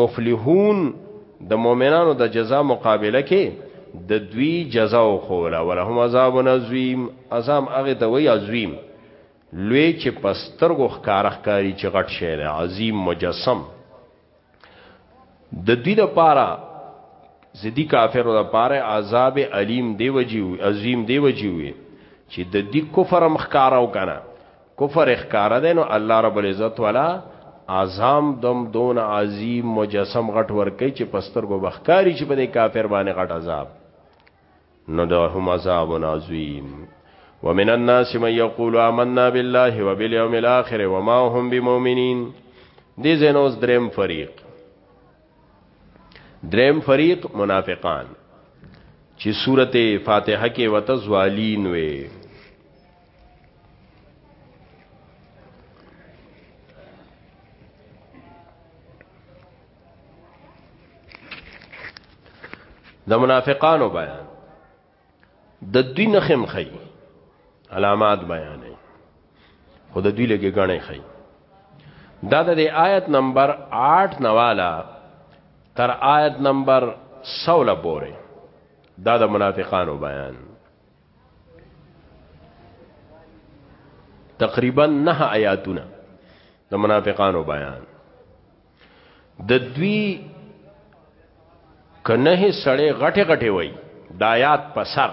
مفلحون د مؤمنانو د جزا مقابله کې د دوی جزا او خولا ولهم عذاب عظیم عذاب هغه ته وی عظیم لوی چې پسترګو ښکارخ کاری چې غټ شی دی عظیم مجسم د دوی د پاره زدی کافرو د پاره عذاب علیم دی وجیو عظیم دی وجیو چې د دې کفر مخکارو کنه کفر اخکار ده نو الله رب العزت والا اعظام دم دون عظیم مجسم غټ ورکی چې پسترګو بخکاری چې په دې کافر باندې غټ عذاب نو دا هم عذاب عظیم ومن الناس من يقول آمنا بالله وباليوم الاخر وما هم بمؤمنين دي زنوز درم فريق دریم فریق منافقان چې سورته فاتحه کې وته زوالین وي د منافقانو بیان د دوی نه خم خي علامات بیانې خود دوی لګي غنې خي دا د آیت نمبر 8 نوالا تر آیت نمبر 16 پورې دا د منافقانو بیان تقریبا نه آیاتونه د منافقانو بیان د دوی کنه سړې غټه غټه وای د آیات په سر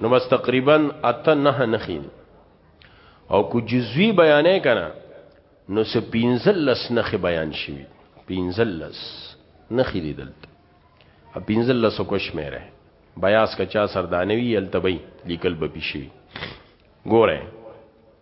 نو بس تقریبا اته نه نه خېل او کو جزوی بیانې کنا نو سه پینزل لس نه بیان شوی پینزل لس نه خېل دلته ا پینزل لس کو شمیره بیاس کچا سردانوی التبی لیکل به پی شوی ګوره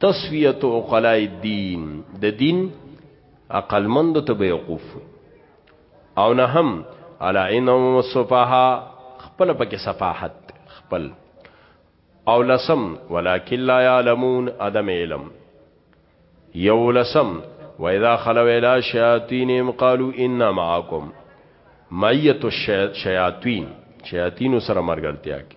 تسویت عقلاء الدین د دین عقل مند ته بیوقوف او نه هم علا انهم الصفها خپل پکې صفاحت خپل او لسم ولکن لا يعلمون عدم علم یو لسم و اذا خلو الى شیاطینهم قالوا انا معكم مئیت الشیاطین شیاطین سره مرګرتیا کی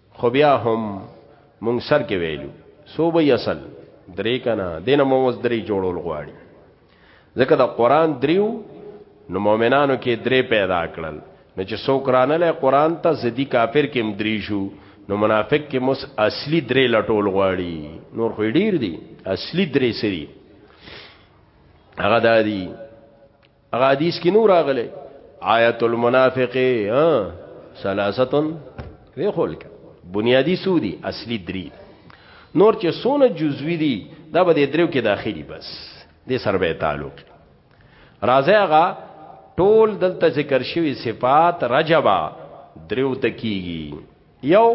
خو بیا هم مونږ سر کې ویلو سو به اصل درې کنا دینه مو اوس درې جوړول غواړي ځکه دا قران دریو نو مؤمنانو کې درې پیدا کړل نو چې څوک رانل قران ته زدي کافر کې مدري شو نو منافق کې مس اصلي درې لټول غواړي نور خو ډیر دي اصلي درې سری هغه دادی هغه حدیث کې نور راغله آیت المنافق ها ثلاثتن وی خلک بنیادی سودی اصلي درې نور چې سونه جزوی دي دا به درو کې داخلي بس دې سره به تعلق راځي هغه ټول دلته ذکر شوی صفات رجبا درو تکیږي یو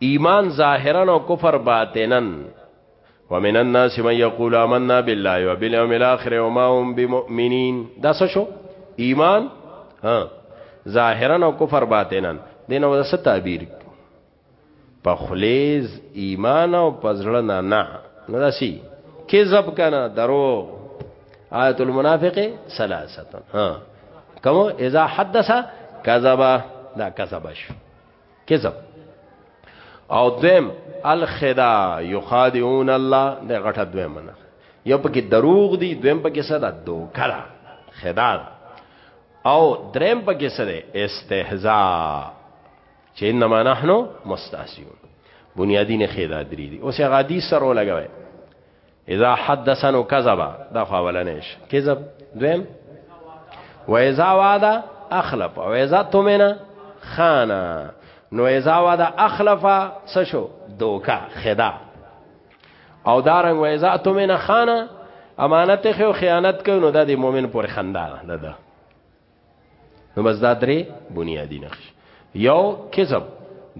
ایمان ظاهرا او کفر باطنا ومن الناس من يقول آمنا بالله وباليوم الاخر وما هم بمؤمنين دا څه شو ایمان ها ظاهرا او کفر باطنا دینه ودا څه تعبیر په خلیز ایمان او پزړه نه نه نه داسي کذب کنه دروغ آیت المنافق ثلاثه ها کوم اذا حدث کذبا دا کذبش کذب او دیم الخدا یخادعون الله د غټه دویم نه یو پکې دروغ دی دویم پکې صدا دوکړه خدا او دریم پکې سره استهزاء چې انما نحنو مستاسیون بنیادی نه خیدا دری دي اوس غادي سره لګوي اذا حدثنو کذب دا خو اولنې شي کذب دویم و اذا وعد اخلف او اذا تمنا خانا نو اذا وعد اخلف سشو دوکا خدا او دارنګ و اذا تمنا خانا امانت خو خیانت کوي نو دا د مؤمن پر خندا ده نو بس دا درې بنیادی نقش یو کذب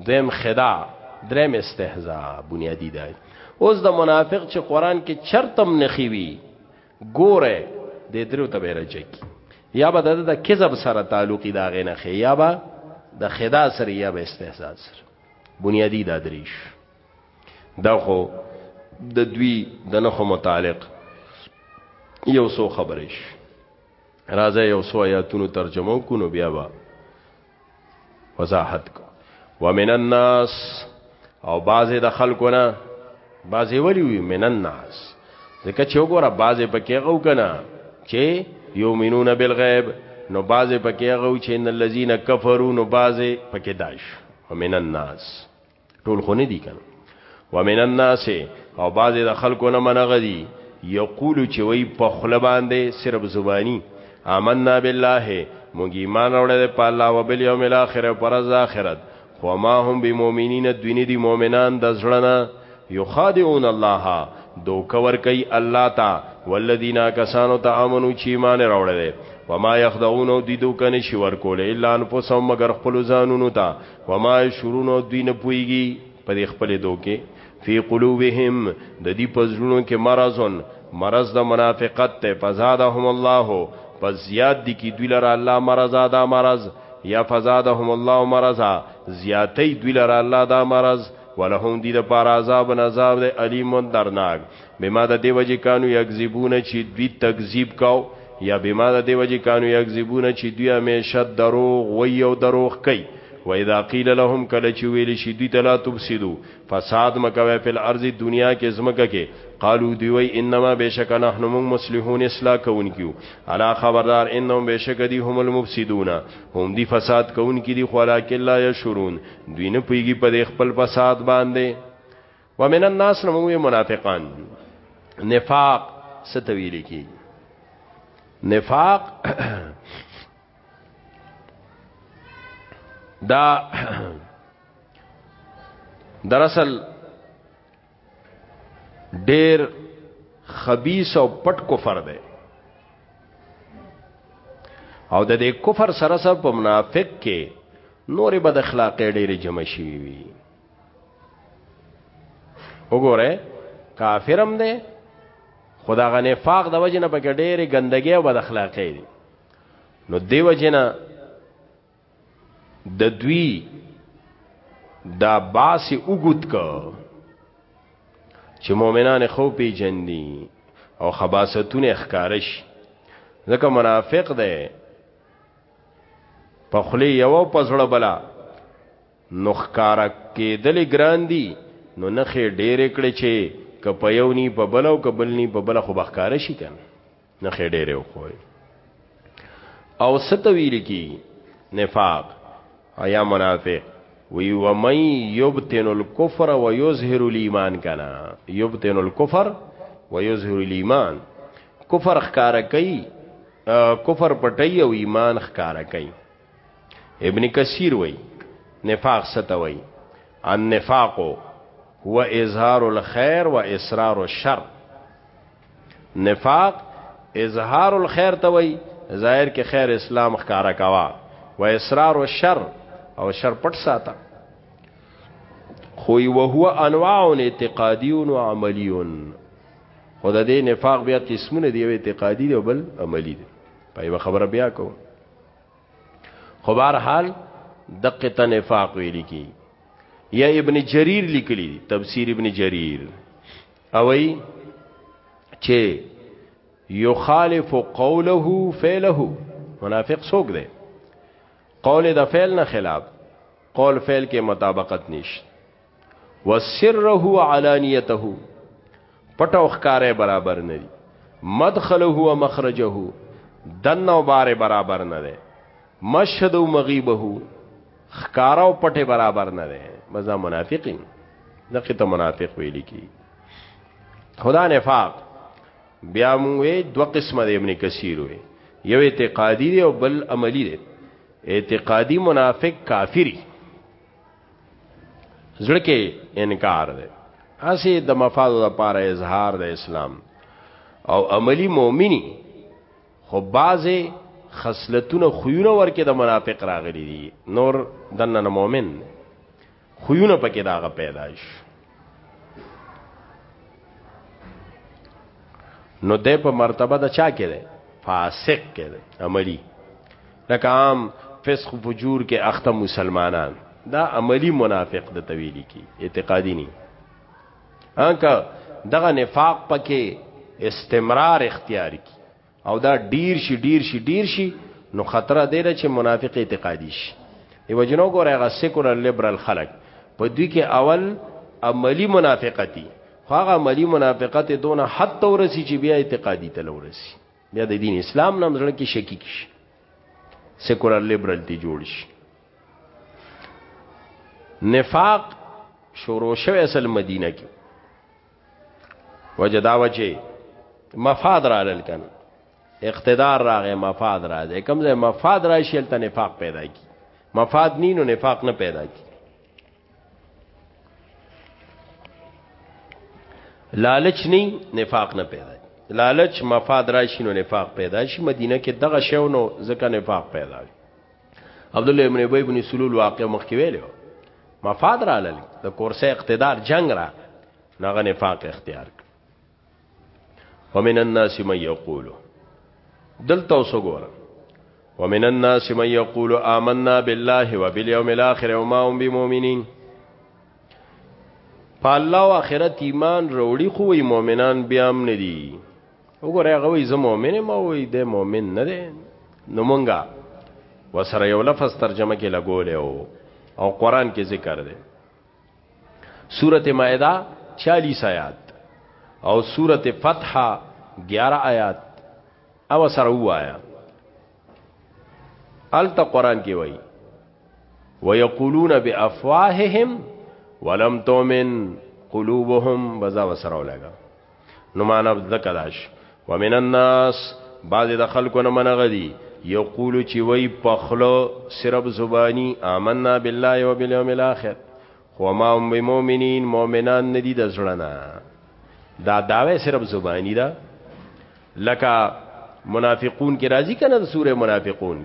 دیم خداع دریم استهزاء بنیادی دی اوس د منافق چې قران کې چرتم نخي وي ګوره د درو ته بیرچک یا به د کذب سره تعلقی دا غې نه خي یا به د خدا سره یا به استهزاء سره بنیادی دا دریش دا خو د دوی د نخو متعلق یو سو خبرش راځه یو سو آیاتونو ترجمه کو نو بیا با وضاحت کو ومن الناس او بعضې د خلکو نه بعضې ولی وي من الناس ځکه چې وګوره بعضې پکې غو کنه چې یومنون بالغیب نو بعضې پکې غو چې ان الذين كفروا نو بعضې پکې داش ومن الناس ټول خو نه دي کنه ومن الناس او بعض د خلکو نه منغه دي یقول چې وای په خله باندې صرف زبانی آمنا بالله مونږ ایمان اورل په الله او بل یوم الاخره پر از اخرت خو ما هم به مؤمنین دوینه دی مؤمنان د زړه یخادعون الله دو کور کوي الله تا والذین کسانو ته امنو چې ایمان راوړل وما یخدعون او دیدو کنه شي ورکول الا انفسهم مگر خپل ځانونو ته وما شرون او دوی نه پويږي په دې خپل دوکې فی قلوبهم د دې پزړونو کې مرزون مرز د منافقت ته فزادهم الله پس زیاد دي کی دوی لره الله مرزا دا مرز یا فزادهم الله مرزا زیاتې دوی لره الله دا مرز ولهم دي د پار عذاب عذاب د الیم درناک بما د دی وجه کانو یکذبون چې دوی تکذیب کاو یا بما د دی وجه کانو یکذبون چې دوی همیشه دروغ وی او دروغ کوي و اذا قیل لهم کله چې ویل شي دوی تلا تفسدو فساد مکوي په الارض دنیا کې زمکه کې قالو دی وی انما بشک نحنو موږ مصلحون اصلاح کوونکیو الا خبردار انهم بشک دی هم المفسدون هم دی فساد کوونکی دی خو لا کلا یشرون دوی نه پیږي په خپل فساد باندې ومن الناس نو موږ منافقان یو نفاق ستویل کی نفاق دا دراصل ډیر خبيث او پټ کفر دی او د دې کفر سره سره په منافق کې نورې بد اخلاقې ډېرې جمع شي وي وګوره کافرم دی خدا غ نفاق د وجنه په ډېره ګندګي او بد اخلاقي دي نو دی وجنه د دوی دا باس اوګد ک چې مؤمنان خو پی جندي او خباستونه اخکارش ځکه منافق دی په خلی یو پزړه بلا نو ښکاره کېدل یې ګران دي، نو نښې یې ډېرې کړې چې که په یو نی په بل او که بل نی په بل خو به ښکاره شي که نه؟ نښې یې ډېرې وښووې. او څه ته ویل کېږي نفاق یا منافق؟ وی ومن یبتن الکفر و یظهر الیمان که نه؟ یبتن الکفر و یظهر الیمان کفر ښکاره کوي کفر پټوي او ایمان ښکاره کوي. ابن کثیر وای نفاق ستا وای ان نفاق هو اظهار الخير و اسرار الشر نفاق اظهار الخير ته وای ظاهر کې خیر اسلام ښکارا کوا و اسرار الشر او شر پټ ساته خو یو هو انواع اعتقادی او عملی خود دې نفاق بیا قسمونه دی اعتقادی دی بل عملی دی په خبره بیا کوم خو بهر حال دقه ته نفاق ویل کی یا ابن جریر لیکلی تفسیر ابن جریر او ای چې یخالف قوله فعله منافق څوک دی قول د فعل نه خلاف قول فعل کې مطابقت نشته وسره علانیته پټو ښکارې برابر نه دي مدخله او مخرجه دن او بار برابر نه ده مشهد او مغیبه ښکارا او پټه برابر نه ده مزه منافقین دغه ته منافق ویل کی خدا نفاق بیا موږ دوه قسمه د ابن کثیر وي یو اعتقادي دی او بل عملی دی اعتقادي منافق کافری زړه کې انکار دی اسی د مفاد لپاره اظهار د اسلام او عملی مؤمنی خو بازه خصلتونه خوونه ورکه د منافق راغلی دي نور دنه مؤمن خوونه پکې داغه پیدائش نو د په مرتبه د چا کې ده فاسق کې ده عملی لکه عام فسق فجور کې اخته مسلمانان دا عملی منافق د تویلی کی اعتقادی نه انکه دغه نفاق پکې استمرار اختیار کی او دا ډیر شي ډیر شي ډیر شي نو خطر دی نه چې منافق اعتقادي شي دی وجنو ګور هغه سیکولر لیبرال خلک په دوی کې اول عملی منافقتی خو هغه عملی منافقت دون حتی ورسی چې بیا اعتقادي ته لورسی بیا د دین اسلام نام زړه کې شکی کیږي سیکولر لیبرال دی جوړ شي نفاق شروع شوه اصل مدینه کې وجدا وجه مفاد را لل کنه اقتدار راغې مفاد راځي کوم ځای مفاد راشي تل نفاق پیدا کی مفاد نینو نفاق نه پیدا کی لالچ نی نفاق نه پیدا لالچ مفاد راشي نو نفاق پیدا شي مدینه کې دغه شیو نو ځکه نفاق پیدا شي عبد الله ابن ابي ابن سلول واقع مخ کې ویلو مفاد را للی د کورسه اقتدار جنگ را ناغه نفاق اختیار ومن الناس من یقول دلته وسګور ومن الناس من یقول آمنا بالله وبالیوم الاخر وما هم بمؤمنین په الله او آخرت ایمان وروړي خو مؤمنان بیا هم ندي وګوره هغه وی زه مؤمن ما وی د مؤمن نه دی نو مونږه وسره یو لفظ ترجمه کې لګولې او او قران کې ذکر دی سورته مائده 40 آیات او سورته فتح 11 آیات او سره وایا الته قران کې وای ويقولون بافواههم ولم تؤمن قلوبهم بزا وسره ولګا نو معنا ذکر راش ومن الناس بعض د خلکو نه منغه دي یقول چې وای پخلو صرف زبانی آمنا بالله و بالیوم الاخر خو ما هم مؤمنین مؤمنان ندي د زړه دا داوی صرف زبانی ده لکه منافقون کې راځي کنه د سوره منافقون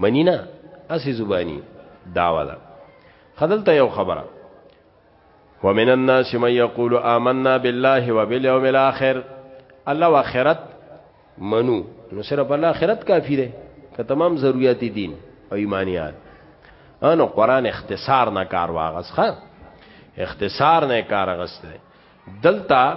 منی نه اسی زبانی دعوا ده خدلته یو خبره ومن الناس من یقول آمنا بالله وبالیوم الاخر الله واخرت منو نو صرف الله آخرت کافی ده که تمام ضرورت دین او ایمانیات انو قران اختصار نه کار واغس خان اختصار نه کار غسته دلته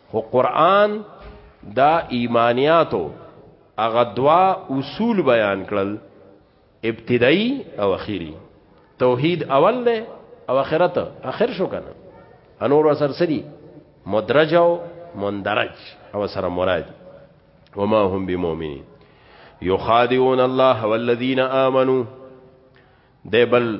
خو قران دا ایمانیاتو هغه دوا اصول بیان کړل ابتدایي او اخیری توحید اول ده او اخرت اخر شو کنه انور اثر سری مدرج او مندرج او سره مراد وما هم بمؤمنین یخادعون الله والذین آمنو دی بل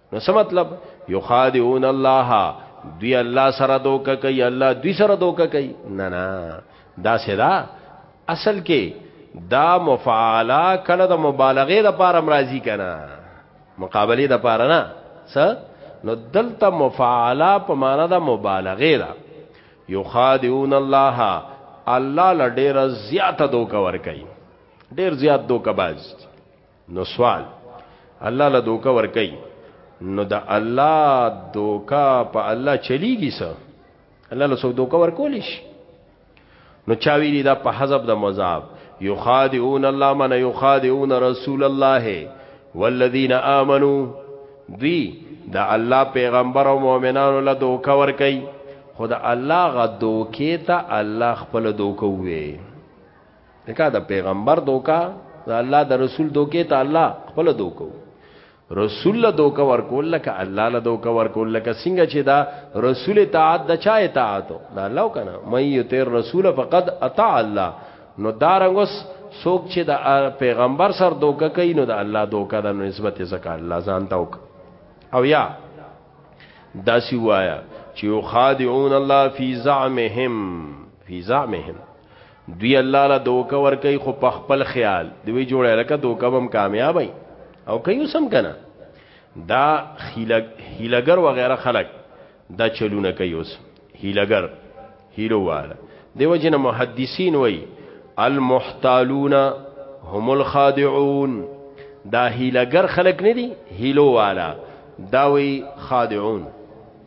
نو څه مطلب یخادعون الله دوی الله سره دوکه کوي الله دوی سره دوکه کوي نه نه دا سدا اصل کې دا مفعاله کله د مبالغه د پاره مرضی کنه مقابله د پاره نه څه نو دلته مفعاله په معنا د مبالغه ده یخادعون الله الله لډیر زیات دوکه ور کوي ډیر زیات دوکه باز نو سوال الله له دوکه ور کوي نو د الله دوکا په الله چلیږي سه الله له سو دوکا ورکول شي نو چا ویلی دا په حذف د مذاب یخادعون الله من یخادعون رسول الله والذین آمنو دی دا الله پیغمبر او مؤمنانو له دوکا ور کوي خدا الله غ دوکې ته الله خپل دوکو وي دکا د پیغمبر دوکا د الله د رسول دوکې ته الله خپل دوکو رسول له دوکا ورکول لکه الله له دوکا ورکول لکه څنګه چې دا رسول اطاعت د چا اطاعت دا الله کنه مې یتر رسول فقد اطاع الله نو دارنګوس څوک چې د پیغمبر سر دوکا کوي نو د الله دوکا د نسبت زکه الله ځان توک او یا داسی وایا چې خادعون الله فی زعمهم فی زعمهم دوی الله له دوکه ور کوي خو په خپل خیال دوی جوړه لکه دوکه بم کامیابی او کوي سم کنه دا هیلګ هیلګر وغیرہ خلک دا چلونه کوي اوس هیلګر هیلو والا دیو جن محدثین وای المحتالون هم الخادعون دا هیلګر خلک نه دي هیلو والا دا وی خادعون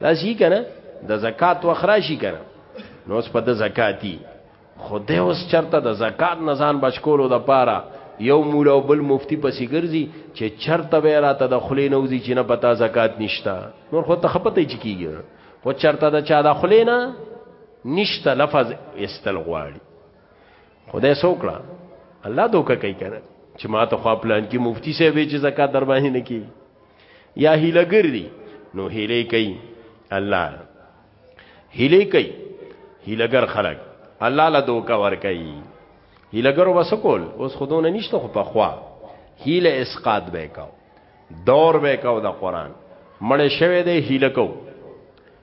دا شي کنه د زکات وخراشي کنه نو اوس په د زکاتی خدای اوس چرته د زکات نزان بچکولو د پاره یو مولا او بل مفتی پسې ګرځي چې چرته به راته د خلی نوځي چې نه پتا زکات نشتا نور خو ته خپته چي کیږي خو چرته د چا د خلی نه نشتا لفظ استل غواړي خدای سوکړه الله دوکه کوي کنه چې ما ته خو پلان کې مفتی سه وی چې زکات در باندې نه کی یا هیله ګر دي نو هیله کوي الله هیله کوي هیله ګر خلق الله له دوکا ور کوي هیله ګر وسکول اوس خودونه نشته خو په خوا هیله اسقات به کاو دور به کاو د قران مړ شوه دی هیله کو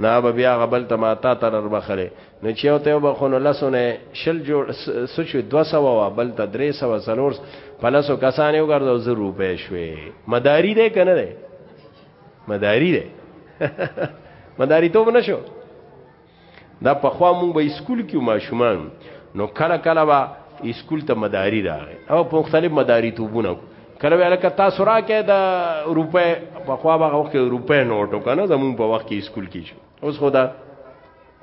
نه به بیا غبل ته ما تا تر بخره نو چې او ته بخونو لسونه شل جوړ سچو 200 وا بل ته 300 سلور په لسو کسانې وګرځو زر روپې شوي مداري ده کنه ده مداري ده مداري ته ونشو دا په خوا مونږ به اسکول کې ماشومان نو کله کله به اسکول ته مداري راغی او په مختلف مداري توبونه کله ویل ک تاسو راکې د روپې په خوا به وخت روپې نوټو کنه زمون په وخت کې اسکول کې شو اوس خدا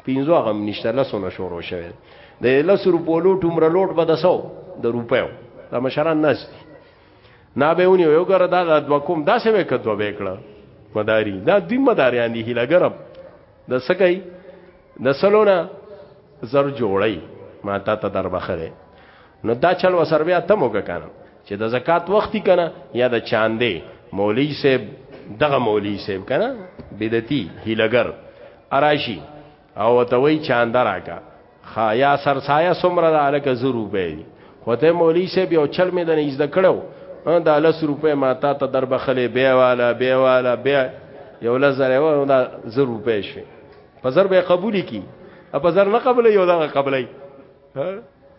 پینځو هغه نشته لسونه شروع شوه د لس روپو لوټ عمر لوټ به دسو د روپیو دا مشران ناس نه به ونی یو ګره دا د وکوم دا سمې کدو به کړه مداري دا دې مداري اندي هلګرم د سکه نسلونه زر جوړی ما تا ته در بخره نو دا چل وسر بیا تم وکنه چې د زکات وختي کنه یا د چاندې مولوی صاحب دغه مولوی صاحب کنه بدعتي هیلګر اراشی او ته وی چاند راکا خایا سرسایه سمره د الک زرو به دي خو ته مولوی شه بیا چل می د نه زده کړو د لس روپې ما تا ته در بخلې بیا والا بیا والا بیا یو لزر یو دا زر روپې شي په زر به قبول کی په زر نه قبول یو دا قبلای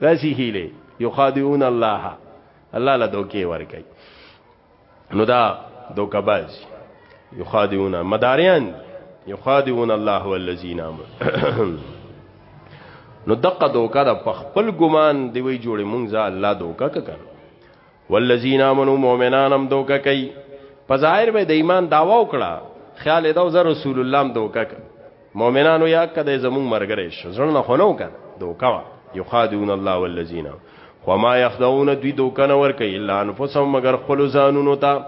راسی هیله یخادعون الله الله له دوکي ور کوي نو دا دوکه باز یخادعون مداریان دي یخادعون الله والذین آمنوا نو دقه دوکه د خپل ګمان دی وی جوړې مونږ ځا الله دوکه ککن والذین آمنوا مؤمنان هم دوکه کوي په ظاهر به د ایمان داوا وکړه خیال دا رسول الله هم دوکه کوي مؤمنانو یا کده زمون مرګره شو زړه خو نو کنه دوکا یخادون الله والذین وما یخدعون دوی دوکا نه ور کوي الا انفسهم مگر خپل ځانونو ته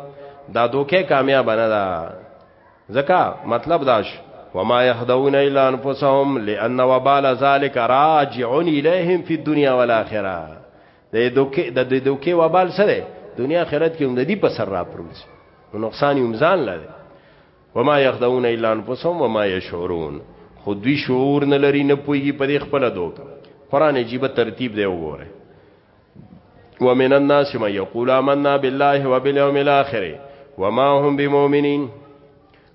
دا دوکه کامیاب نه ده زکا مطلب داش وما یخدعون الا انفسهم لان وبال ذلك راجع الیهم فی الدنيا والاخره د دوکه د دوکه وبال سره دنیا آخرت کې هم د دې په سر را پروز نقصان یې هم ځان لري وما يخدعون الا انفسهم وما يشعرون خو دوی شعور نه لري نه پويږي په خپل دوکه قران عجیب ترتیب دی وګوره ومن الناس من يقول آمنا بالله وباليوم الاخر وما هم بمؤمنين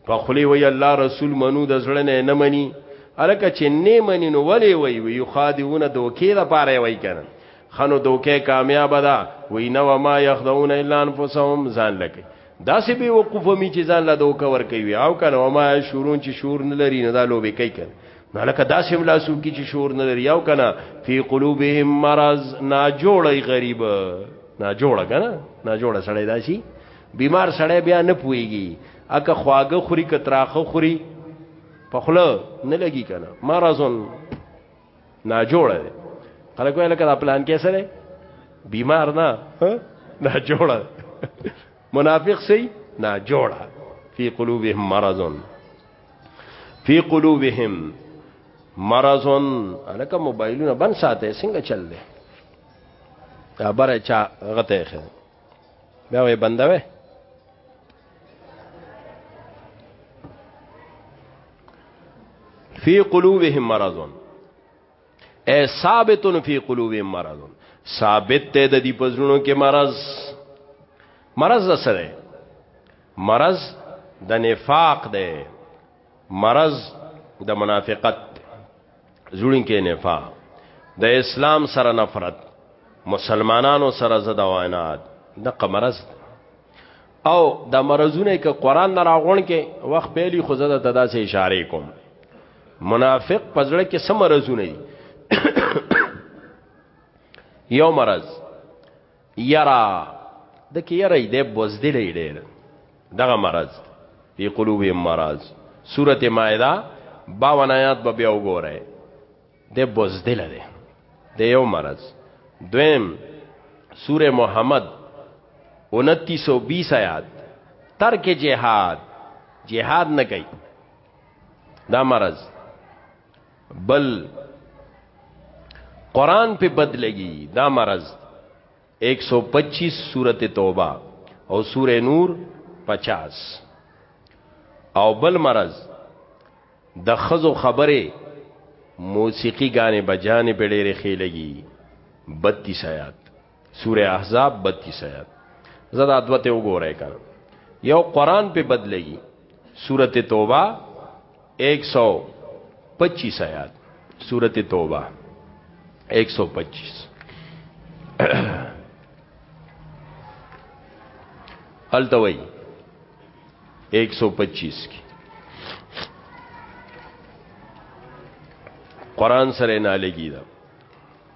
فخلی وی الله رسول منو د زړه نه نه مني الکه چې نه مني نو ولې وی وی خادعون دوکې د پاره وی کنه خنو دوکې کامیاب ده وی نو ما يخدعون الا انفسهم ځان لکه دا سی به وقوف می چې ځان لا دوک ور کوي او کنه او ما شورون چې شور نه لري نه دا لوبي کوي کنه نو لکه دا سیم لا سو کی چې شور نه لري او کنه فی قلوبهم مرض نا جوړی غریب نا جوړه کنه نا جوړه سړی داسي بیمار سړی بیا نه پويږي اکه خواګه خوري کتراخه خوري پخله نه لګي کنه مرضن نا جوړه ده خلک ویل کړه پلان کې سره بیمار نه نا جوړه منافق سي نا جوړه فی قلوبهم مرض فی قلوبهم مرض الکه موبایلونه بن ساته څنګه چل دی دا بره چا غته خه بیا وې بندوي فی قلوبهم مرض اے ثابت فی قلوبهم مرض ثابت ته د دې پزړونو کې مرض مرض سره مرض د نفاق ده مرض د منافقت زړین کې نفاق د اسلام سره نفرت مسلمانانو سره زده وینات د قمرز او د مرزونه کې قران نه راغون کې وخت پهلی خو زده تدا سه اشاره کوم منافق پزړه کې سم مرزونه یو مرز یرا د کې یرا دې بوزدلې ډېر دغه مرض په قلوب مرض سورته مائده 52 آیات به بیا وګورئ د بوزدل دی د یو مرض دویم سوره محمد 2920 آیات ترک جهاد جهاد نه کوي دا مرض بل قران په بدلږي دا مرض 125 سورته توبه او سوره نور 50 او بل مرض د خزو خبره موسیقی گانے بجانے په ډېرې خېلګي 32 آیات سوره احزاب 32 آیات زدا دوته وګورئ کنه یو قران په بدلېږي سوره توبه 125 آیات سوره توبه 125 التوي 125 کی قران سره نه لګی دا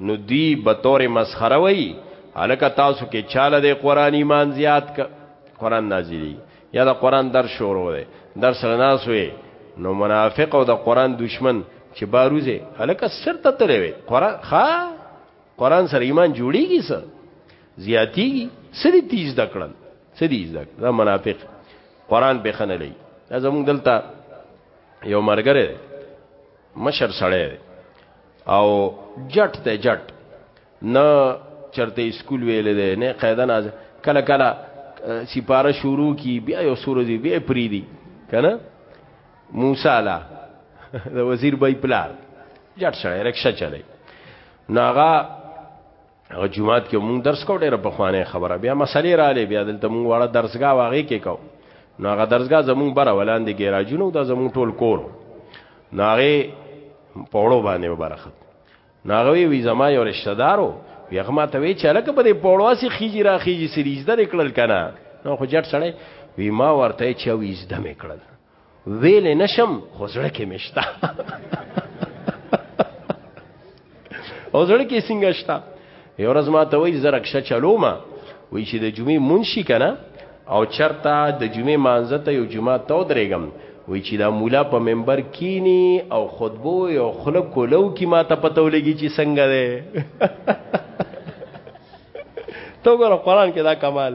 نو دوی بطور مسخره وی الکه تاسو کې چاله د قران ایمان زیات ک قران نازلی یا د قران در شروع دی در سره ناسوي نو منافق او د قران دشمن چې باروزه الکه سر ته تلې وي قران ښا قران سره ایمان جوړیږي سر زیاتیږي سړي تیز دکړل سړي تیز دکړل دا منافق قران به خنلې زموږ دلته یو مرګره مشر سړی دی او جټ ته جټ نه چرته اسکول ویل دی نه قاعده نه کله کله سپاره شروع کی بیا یو سور دی بیا پری دی کنه موسی لا د وزیر بای پلار جټ سره رکشا چلی ناغا هغه جمعات کې مونږ درس کو ډېر په خوانه خبره بیا مسلې را لې بیا دلته مونږ واړه درسګا واغې کې کو نو هغه درسګا زمونږ بره ولاندې ګیراجونو دا زمونږ ټول کور ناغه پوړو باندې وبرخت ناغه وی زما یو رشتہ دارو یغه ما ته وی چې لکه په دې پوړواسي خيجي را خيجي سریز در کړل کنه نو خو جټ سړی وی ما ورته چې ویز دمه کړل ویل نشم خو زړه کې مشتا او زړه کې څنګه شتا یو ورځ ما ته وای زرک ش چلو ما وای چې د جمعې منشي کنه او چرتا د جمعې مانزه ته یو جمعه تو درېګم وای چې دا مولا په منبر کینی او خطبو یو خلک کولو کی ما ته پته ولګي چې څنګه ده تو ګره قران کې دا کمال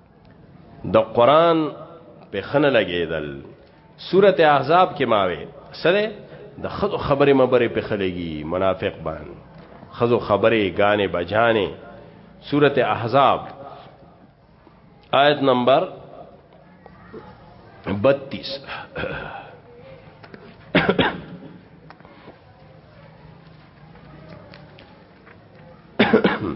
د قران په خنه لګیدل سوره احزاب کې ماوي سره د خزو خبرې مبرې په خلګي منافق باندې خزو خبرې غانې بجانې سوره احزاب آیت نمبر 32 Hmm.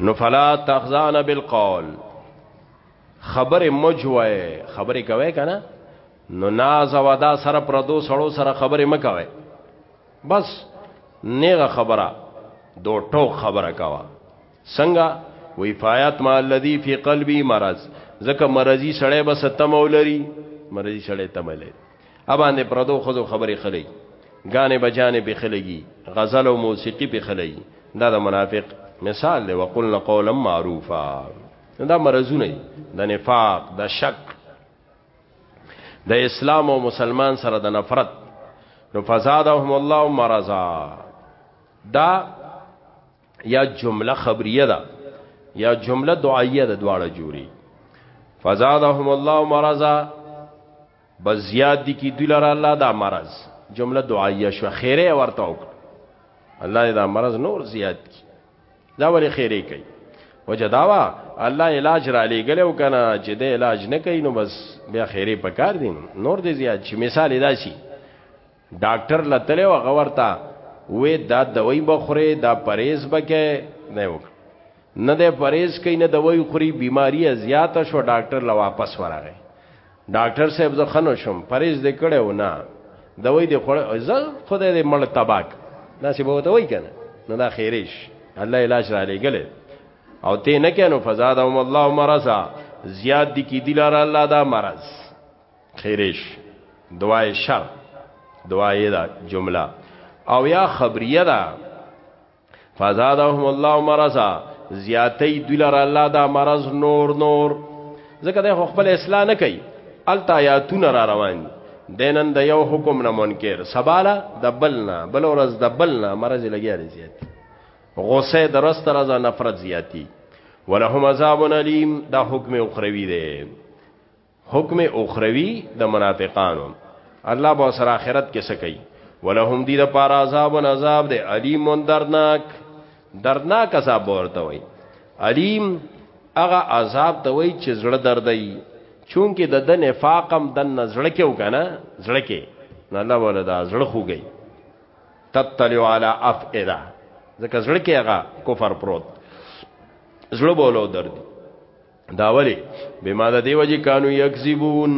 نو فلا تخزان بالقول خبر مجوي خبرې کوي کنه نو ناز او ادا سره پردو سړو سره خبرې مکوي بس نیغه خبره دو ټوک خبره کوا څنګه وی فایات ما الذی فی قلبی مرض زکه مرضی سړی بس تمولری مرضی سړی تمولری اباندې پردو خزو خبرې خلې غانې بجانې به خلېږي غزل او موسیقي به خلېږي دا د منافق مثال دی وقلنا قولا معروفا دا مرزونه د نفاق د شک د اسلام او مسلمان سره د نفرت نو فزادهم الله مرزا دا یا جمله خبریه ده یا جمله دعایه ده دواړه جوړي فزادهم الله مرزا بس زیاد دي کی دوی لره الله دا مرض جمله دعایه شو خیره ورته وک الله دا مرض نور زیاد کی دا ولې خیره کوي وجداوا الله علاج را لېګل او کنه چې د علاج نه کوي نو بس بیا خیره پکار دي نور دې زیاد شي مثال دا شي ډاکټر لتلې و غورتا وې دا دوی بخوري دا پرېز بکې نه وک نه د پرېز کین نه دوی خوري بیماری زیات شو ډاکټر لا واپس ورغی ډاکټر صاحب زه خنو شم پرېز دې کړو نه دوی دې خور زه خدای دې مړ تباک ناسی به وته وای کنه نه دا خیریش الله علاج را لګل او ته نه کینو فزادهم الله مرزا زیاد دي کی دلاره الله دا مرز خیریش دعای شر دعای دا جمله او یا خبریه دا فزادهم الله مرضا زیاتی دلر الله دا مرض نور نور ځکه د خپل اصلاح نه کوي التا یا تون را روان دي دینن د یو حکم نه منکر سباله د بل نه بل ورځ د بل نه مرز لګیا دی زیات غصه درست رضا نفرت زیاتی ولهم عذاب الیم دا حکم اخروی دی حکم اخروی د منافقانو الله به سره آخرت کې سکی ولهم دی د پار عذاب و عذاب دی علیم دردناک دردناک عذاب ورته وای علیم هغه عذاب ته وای چې زړه دردای چونکه د د نفاقم د نزړه کې وکنه زړه کې نه الله ولا دا زړه خوږی تطلع علی افئده ځکه زړه کې هغه کفر پروت زړه بولو درد دا ولی بما د دی وجه کانو یکذبون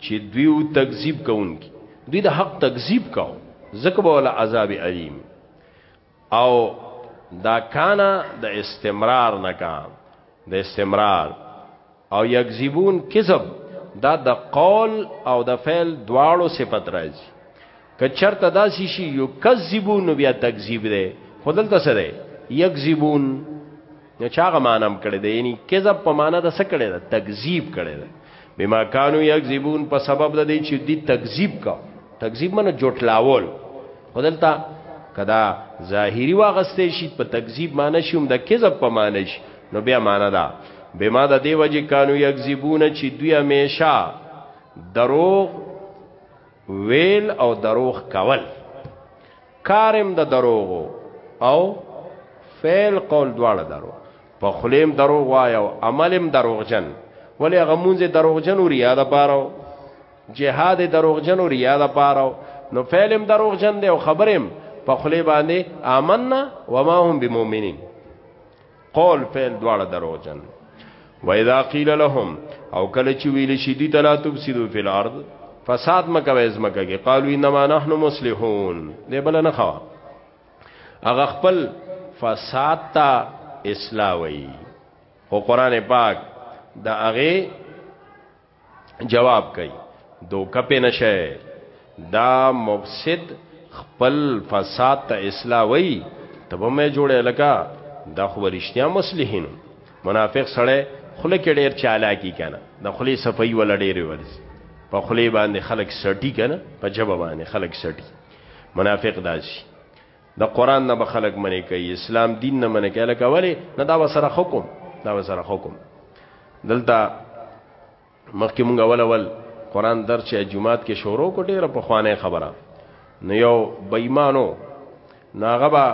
چې دوی تکذیب کوونکی دوی د حق تکذیب کاو زکه به ولا عذاب الیم او دا کانا د استمرار نه کا د استمرار او یکذبون کذب دا د قول او د فعل دواړو صفت راځي که چرته دا شي یو کذبون بیا تکذیب ده خودل ته سره یکذبون نو چاغه مانم کړی دی یعنی کذب په معنا د څه کړی دی تکذیب کړی دی بما کانوا یکذبون په سبب د دې چې دی تکذیب کا تکذیب منه جوټلاول خدلتا کدا ظاهری واغستې شي په تکذیب معنی شوم د کذب په معنی شي نو بیا معنی دا بما د دې وجه کانوا یکذبون چې دوی همیشه دروغ ویل او دروغ کول کارم د دروغو او فعل قول دواړه درو په خلیم دروغ وای او عملم دروغجن ولی هغه مونږه دروغجن او ریا د پاره جهاد دروغجن او ریا د پاره نو فعلم دروغجن دی او خبرم په خلی باندې آمنا وما هم بمؤمنین قول فعل دواړه دروغجن و اذا قيل لهم او کله چې ویل شي دي تلا تفسدوا في الارض فساد مکوي زمکه کې قالو انما نحن مصلحون دې بل نه خوا هغه خپل فساد تا اصلاح وي او قران پاک دا هغه جواب کوي دوکه په نشه دا مفسد خپل فساد ته اصلاح وای ته به مې جوړه لگا دا خو ورشتیا مصلحین منافق سړی خله کې ډیر چالاکی کنه د خلی صفای ول ډیر ورس په خلی باندې خلک سټی کنه په جبه باندې خلک سټی منافق داسي د قران نه به خلق منې کوي اسلام دین نه منې کوي لکه ولی نه دا وسره حکم دا وسره حکم دلته مخکې مونږ اول اول قران در چې جمعات کې شروع کو ډیره په خوانه خبره نو یو بېمانو ناغبا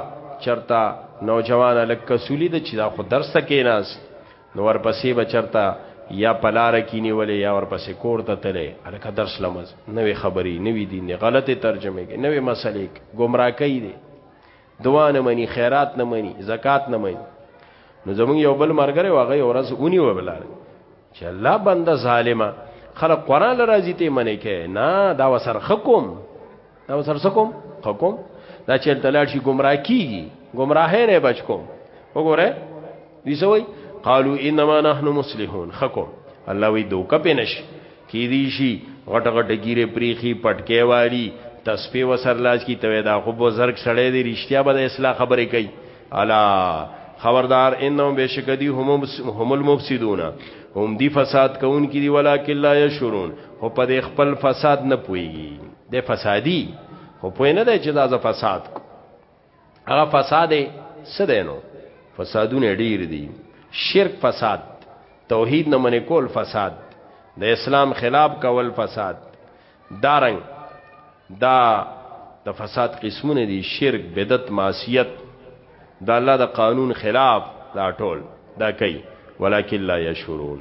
چرتا نوجوان لکه سولی د چې دا خو درس کې ناس نو ورپسې به چرته یا په لاره کې نیولې یا ورپسې کور ته تلې هلکه درس لمز نوې خبرې نوې دین دی غلطې ترجمې کې نوې مسلې ګمراه کوي دی دعا نه مني خیرات نه مني زکات نه مني نو زمونږ یو بل مرګره واغې اورس اونی و بلار چې الله بنده ظالما خلق قران لرازي ته منې کې نه دا وسر خکم دا وسر سکم خکم دا چې تلاړ شي گمراه کیږي گمراه نه بچ کوم وګوره دي سوي قالو انما نحن مصلحون خکم الله وی دوکه پینش کی دی شي غټ غټ ګیره پریخي پټکې والی تسبیح وسر لاس کی توی دا خو بزرگ سړی دی رښتیا به د اصلاح خبرې کوي الا خبردار انهم بشکدی هم هم المفسدون هم دی فساد کون کی دی ولکن لا یشرون خو په خپل فساد نه پوي د فسادي خو پوه نه دی چې دا ز فساد کو هغه فساد څه دی نو فسادونه ډیر دي شرک فساد توحید نه منې کول فساد د اسلام خلاف کول فساد دارنګ دا د فساد قسمونه دي شرک بدعت معصیت د الله د قانون خلاف دا ټول دا کوي ولکن لا یشورون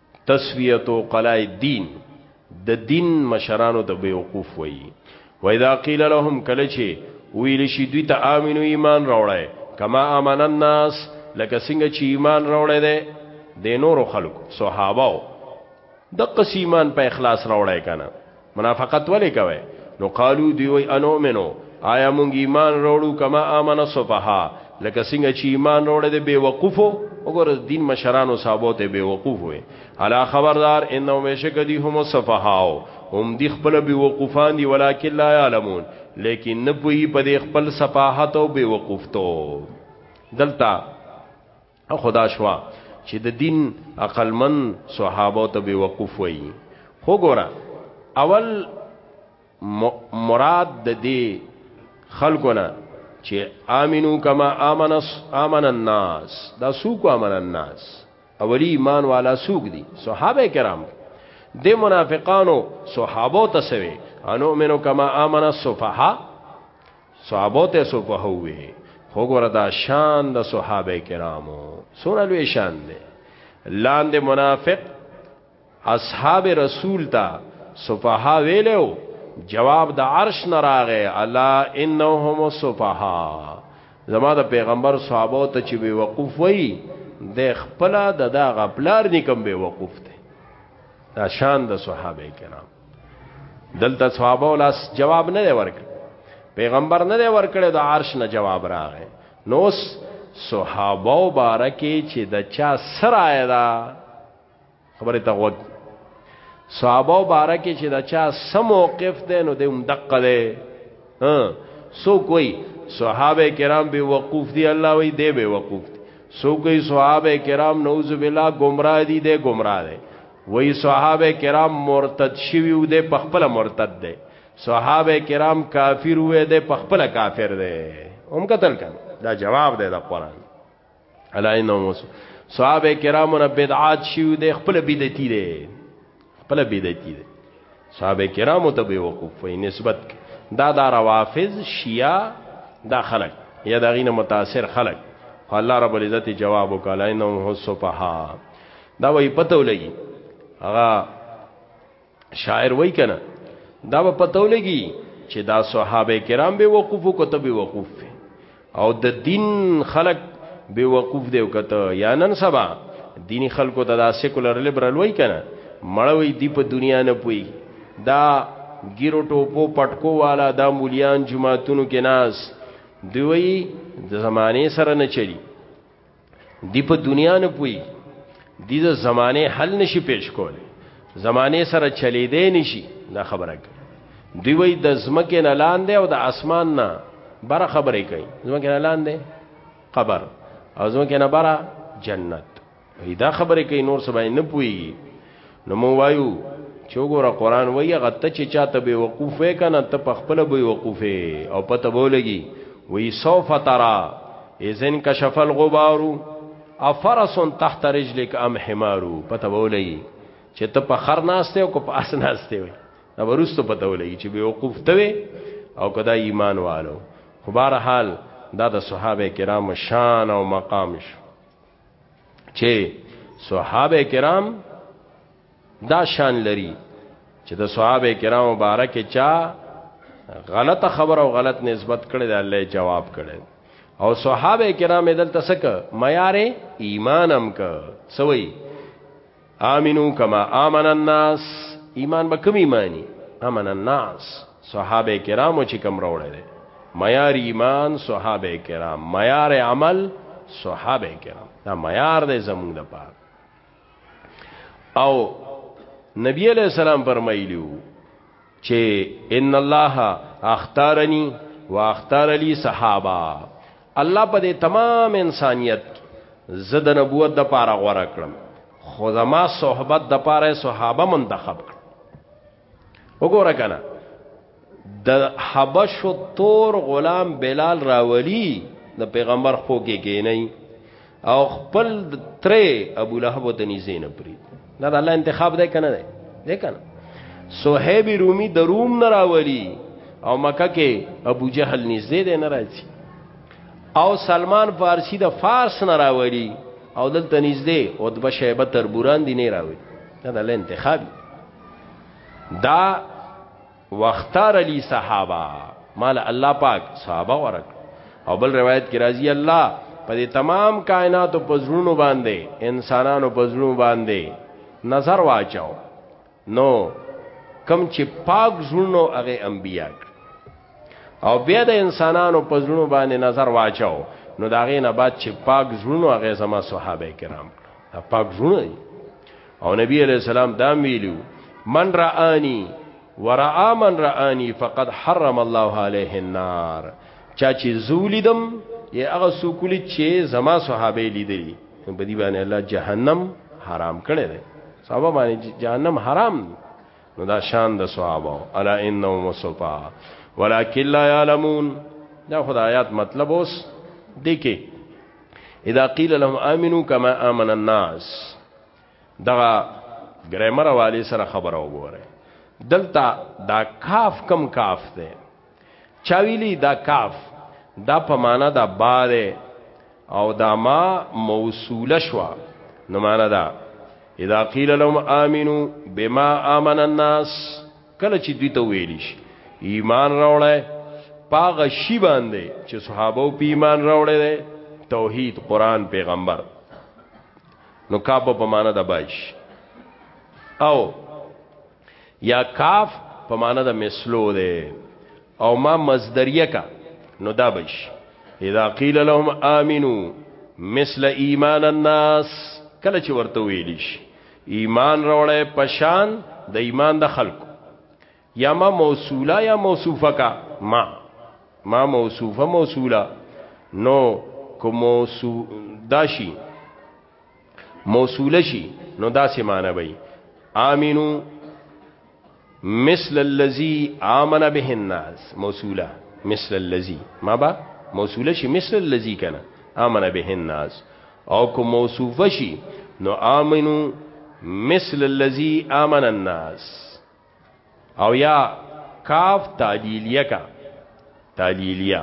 تسویه او قلای دین د دین مشرانو ته بیوقوف وای و اذا قیل لهم کله چې ویل شي دوی ته امنو ایمان راوړی کما امن الناس لکه څنګه چې ایمان راوړی دی د نورو خلکو صحابه د قص ایمان په اخلاص راوړی کنه منافقت ولې کوي نو قالو دی وی انو منو آیا مونږ ایمان وروړو کما امن صفها لکه څنګه چې ایمان وروړي د بیوقوفو وګوره دین مشرانو صحابو ته بیوقوف وي الا خبردار انه مشک دی هم صفهاو هم دی خپل بیوقوفان دی ولکن لا علمون لیکن نه پوي په خپل صفاحت او بیوقوفتو دلته خدا شوا چې د دین عقلمن صحابه ته به وقوف وي خو ګوره اول مراد د دې خلقونه چې امنو کما امنس امن الناس دا سوق امن الناس اولی ایمان والا سوق دي صحابه کرام د منافقانو صحابه ته سوي انو منو کما امن الصفحه صحابه ته سو په هوې خو ګوره دا شان د صحابه کرامو سونه لوی شان دی لاندې منافق اصحاب رسول تا صفها ویلو جواب د عرش نه راغې الا انهم صفها زما د پیغمبر صحابه ته چې به وقوف وای د خپل د دا غپلار نکم به وقوف ته دا شان د صحابه کرام دلته صحابه ولاس جواب نه ورک پیغمبر نه ورکړي د عرش نه جواب راغی نوس صحابه مبارکي چې د چا سره دا خبره ته وګ صحابه مبارکي چې د چا سم موقف ده نو د مدقه ده ها سو کوئی صحابه کرام به وقوف دي الله وي دی به وقوف دي سو کوئی صحابه کرام نوذ بالله گمراه دي دی گمراه دي وی صحابه کرام مرتد شوی و ده په خپل مرتد ده صحابه کرام کافر وې ده په خپل کافر ده هم قتل کړه دا جواب ده د قران علاینه موسی صحابه کرام نه بدعات شوی ده خپل بدعتي ده خپل بدعتي ده صحابه کرام ته به وقوف نسبت دا دا روافض شیعه دا خلق یا دا غینه متاثر خلق الله رب العزت جواب وکړای نو هو سبحان دا وای پته ولګي هغه شاعر وای کنه دا به پته ولګي چې دا صحابه کرام به وقوف کو ته به وقوف او د دین خلق به وقوف دی وکته یا نن سبا دینی خلکو ته دا سیکولر لیبرال وای کنه مړوي دی په دنیا نه پوي دا ګیرو ټوپو پټکو والا دا مولیان جماعتونو کې ناس دوی د زمانه سره نه چلی دی په دنیا نه پوي دی د زمانه حل نشي پیش کول زمانه سره چلی دی نشي دا خبره کوي دی وای د زمکه نه لاندې او د اسمان نه بره خبرې کوي زمکه نه لاندې قبر او زمکه نه بره جنت دا خبرې کوي نور سبا نه پوي نو مو وایو چې وګوره قران وایي غته چې چاته به وقوف وکنه ته په خپل به وقوف او پته بولګي وی سوف ترا اذن کشف الغبار افرس تحت رجلك ام حمار پته بولګي چې ته په خر ناشته او کو په اس ناشته وي دا ورستو پته ولګي چې به وقوف ته او کدا ایمان والو خو بهر حال دا د صحابه کرام شان او مقام شو چې صحابه کرام دا شان لري چې د صحابه کرام مبارک چا غلطه خبر او غلط نسبت کړي د الله جواب کړي او صحابه کرام دلته سکه معیار ایمان هم ک سوي امنو کما امن الناس ایمان به کوم ایمانی امن الناس صحابه کرامو چې کوم راوړل معیار ایمان صحابه کرام معیار عمل صحابه کرام دا معیار دی زموږ د پاره او نبی علیہ السلام فرمایلیو چه ان الله اختارنی واختار لی صحابه الله په دې تمام انسانیت زد نبوت د پاره غوړه کړم خو زما صحبت د پاره صحابه منتخب کړ وګوره کنه د حبش تور غلام بلال راولی د پیغمبر خو کې کې نه او خپل ترې ابو لهب ته نږدې نه پری دا د الله انتخاب دی کنه دی دی کنه صہیب رومی د روم نه راولي او مکه کې ابو جهل نږدې دی نه راځي او سلمان فارسی د فارس نه راولي او دلته نږدې او د بشیبه تر بوران دی نه راوي دا د انتخاب دا واختار لي صحابه مال الله پاک صحابه ورک او بل روایت کې راځي الله په دې تمام کائنات په زړونو باندې انسانانو په زړونو باندې نظر واچاو نو کم چې پاک زړونو هغه انبیا او بیا د انسانانو په زړونو باندې نظر واچاو نو دا غي نه بعد چې پاک زړونو هغه زما صحابه کرام پاک زړونو او نبی علیہ السلام دا ویلو من رآنی ورآ من رآنی فقد حرم الله علیه النار چا چې زولیدم یا هغه سوکلی چې زما صحابه لیدلی په دې باندې الله جهنم حرام کړی دی صحابه باندې جهنم حرام دی نو دا شان د صحابه الا انه مصطفى ولكن لا يعلمون دا خدایات مطلب اوس دیکي اذا قيل لهم امنوا كما امن الناس دغه ګرامر والی سره خبره وګوره دلته دا کاف کم کاف ده چاویلی دا کاف دا په معنا دا با ده او دا ما موصوله شو نو معنا دا اذا قيل لهم امنوا بما امن الناس کله چې دوی ته ویل شي ایمان راوړی پاغه شی باندې چې صحابه په ایمان راوړی توحید قران پیغمبر نو کاف به په معنا د بایش او یا کاف په معنا د مثلو ده او ما مصدریه کا نو دا بایش اذا قیل لهم امنو مثل ایمان الناس کله چې ورته ویلیش ایمان راوړې پشان د ایمان د خلکو یا ما موصوله یا موصوفه کا ما ما موصوفه موصوله نو کو موصو داشي موصوله شي نو دا سه معنی وي امنو مثل الذي امن به الناس موصوله مثل الذي ما با موصوله شي مثل الذي کنه امن به الناس او کو موصوفه شي نو امنو مثل الذي امن الناس او یا کاف تعلیلیه کا تعلیلیه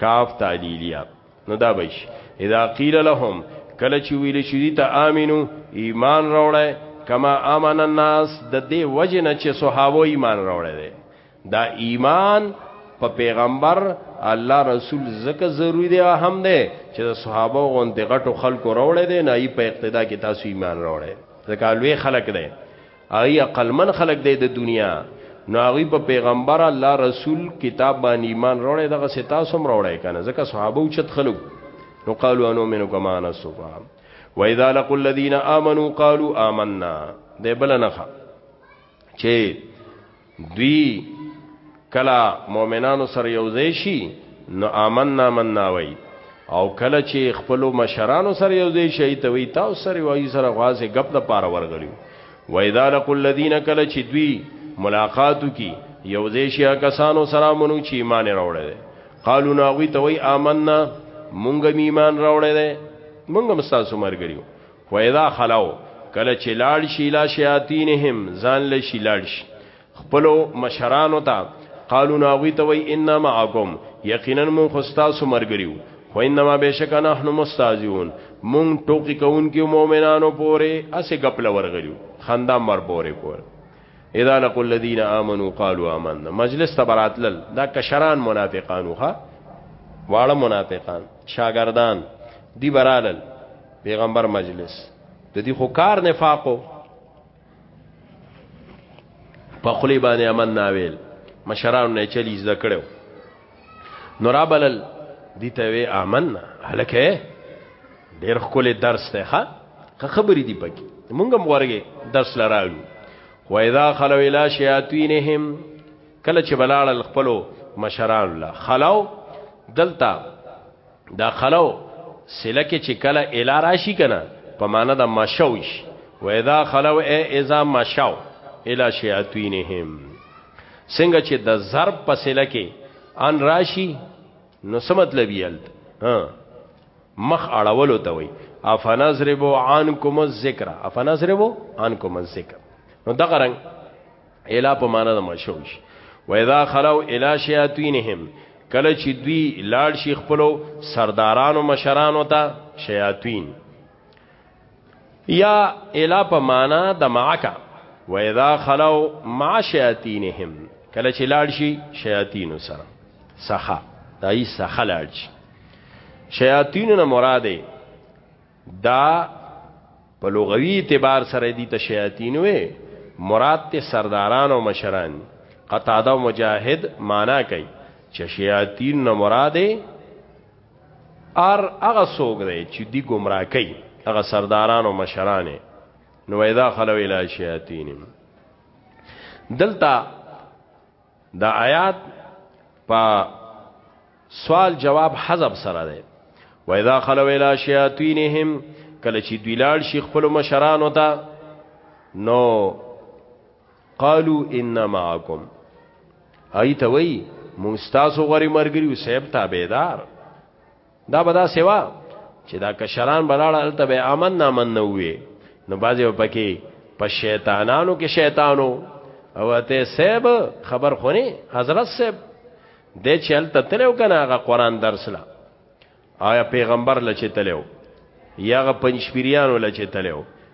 کاف تعلیلیه نو دا بش اذا قیل لهم کله چې ویل شي دي ته امینو ایمان راوړی کما امن الناس د دې وجه نه چې صحابه ایمان راوړی دی دا ایمان په پیغمبر الله رسول زکه ضروری دی هم دی چې د صحابه غوندې غټو خلکو راوړی دی نه ای په اقتدا کې تاسو ایمان راوړی ځکه لوی خلک دی هغه عقلمن خلک دی د دنیا نو هغه په پیغمبر الله رسول کتاب باندې ایمان وروړي دغه ستا سم وروړي کنه ځکه صحابه او چت خلک نو قالو انو منو کما نسفا و اذا لقوا الذين امنوا قالوا آمنا ده بل نه چې دوی کلا مؤمنانو سره یوځای شي نو آمنا مننا وای او کله چې خپل مشرانو سره یو ځای شي ته وی تاسو سره وایي سره غوازه غپ د پاره ورغلی و اذا لقوا الذين کله چې دوی ملاقاتو کی یو ځای شي کسانو سره مونږ چې ایمان راوړل قالو ناوی ته وی آمنا مونږ ایمان راوړل مونږ مستاسو مرګریو فاذا خلو کله چې لاړ شي لا شیاطینهم ځان له شي لاړ شي خپلو مشرانو ته قالو ناوی ته وای ان معکم یقینا مون خوستا سو مرګریو خو انما بشک نحن مستازیون مون ټوکی کون کې مؤمنانو پورې اسه غپل ورغلیو خندا مر پورې کور اذا لقوا الذين امنوا قالوا آمنا مجلس تبراتل دا کشران منافقانو ها واړه منافقان شاګردان دی برالل پیغمبر مجلس د دې خو کار نفاقو په خلی باندې امن ناویل مشران نه چلی زده کړو نورابلل دي ته وی امن هلکه ډیر خپل درس ته ښه خبرې دی پکې مونږ هم ورګه درس لرالو و اذا خلو الى شیاطینهم کله چې بلال خپلو مشران لا خلو دلتا دا خلو سله کې چې کله اله راشي کنه په معنا د مشوش و اذا خلو ای اذا مشو اله شیاطینهم څنګه چې د ضرب په سله کې ان راشي نو څه مطلب یې ها مخ اړولو ته وای افنظربو عنکم الذکر افنظربو عنکم الذکر نو دغه رنګ الا په معنا د مشو شي و اذا خلو الا شیاطینهم کله چې دوی لاړ شي خپل سردارانو مشرانو ته شیاطین یا الا په معنا د معکا و اذا خلو مع شیاطینهم کله چې لاړ شي شیاطین سره سخه دای سخه لاړ شي شیاطین نه مراده دا په لغوي اعتبار سره دي ته شیاطین وې مراد ته سرداران او مشران قطاده او مجاهد معنا کوي چې شیاطین نه مراد ار هغه سوګ دی چې دی گمراه کوي هغه سرداران او مشران نو اذا خلو الی شیاطینهم دلته دا آیات په سوال جواب حذف سره ده و اذا خلو الى شیاطینهم کله چې دوی لاړ شي خپل مشرانو ته نو قالو ان معکم ایت وی مونږ تاسو غری مرګری او صاحب تابعدار دا به دا سوا چې دا کشران بلاړه الته به امن نامن نه وي نو بازي پکې په شیطانانو کې شیطانو او ته سیب خبر خونی حضرت سیب د چلته تلو کنه هغه قران درس لا آیا پیغمبر لچې تلو یا غ پنځپیریانو لچې تلو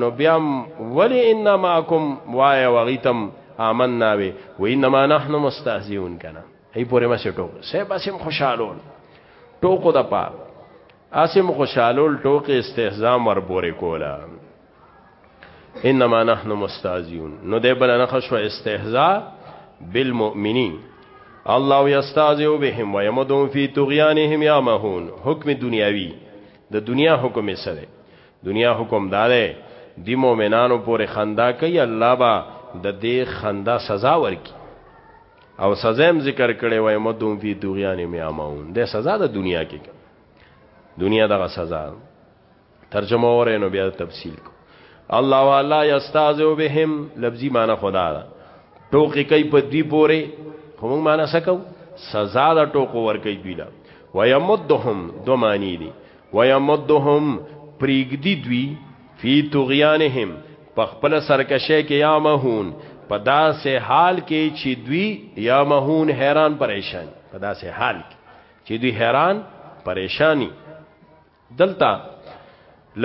نو بیا ولی ان معکم وای وغیتم آمنا وی و انما نحن مستهزئون کنه ای پورې ما سټو سه باسم خوشالول ټوکو د پار اسم خوشالول ټوکې استهزاء مر پورې کولا انما نحن مستهزئون نو دې بل نه خشو استهزاء بالمؤمنین الله یستهزئ بهم و یمدون فی طغیانهم یامهون حکم دنیاوی د دنیا حکم سره دنیا حکم دا دی دی مومنانو پورې خندا کوي الله با د دې خندا سزا ورکي او سزا هم ذکر کړي وای مدوم فی دوغیان میامون د سزا د دنیا کې دنیا دغه سزا ترجمه اورې نو بیا تفصیل کو الله والا یستازو بهم لفظی معنی خدا دا ټوکی کوي په دی پورې خو موږ معنی سکو سزا د ټوکو ور کوي دی لا ويمدهم دو معنی دي ويمدهم پریګدی دوی فی طغیانهم په خپل سرکشه کې یا مهون په داسې حال کې چې دوی یا مهون حیران پریشان په داسې حال کې چې دوی حیران پریشانی دلته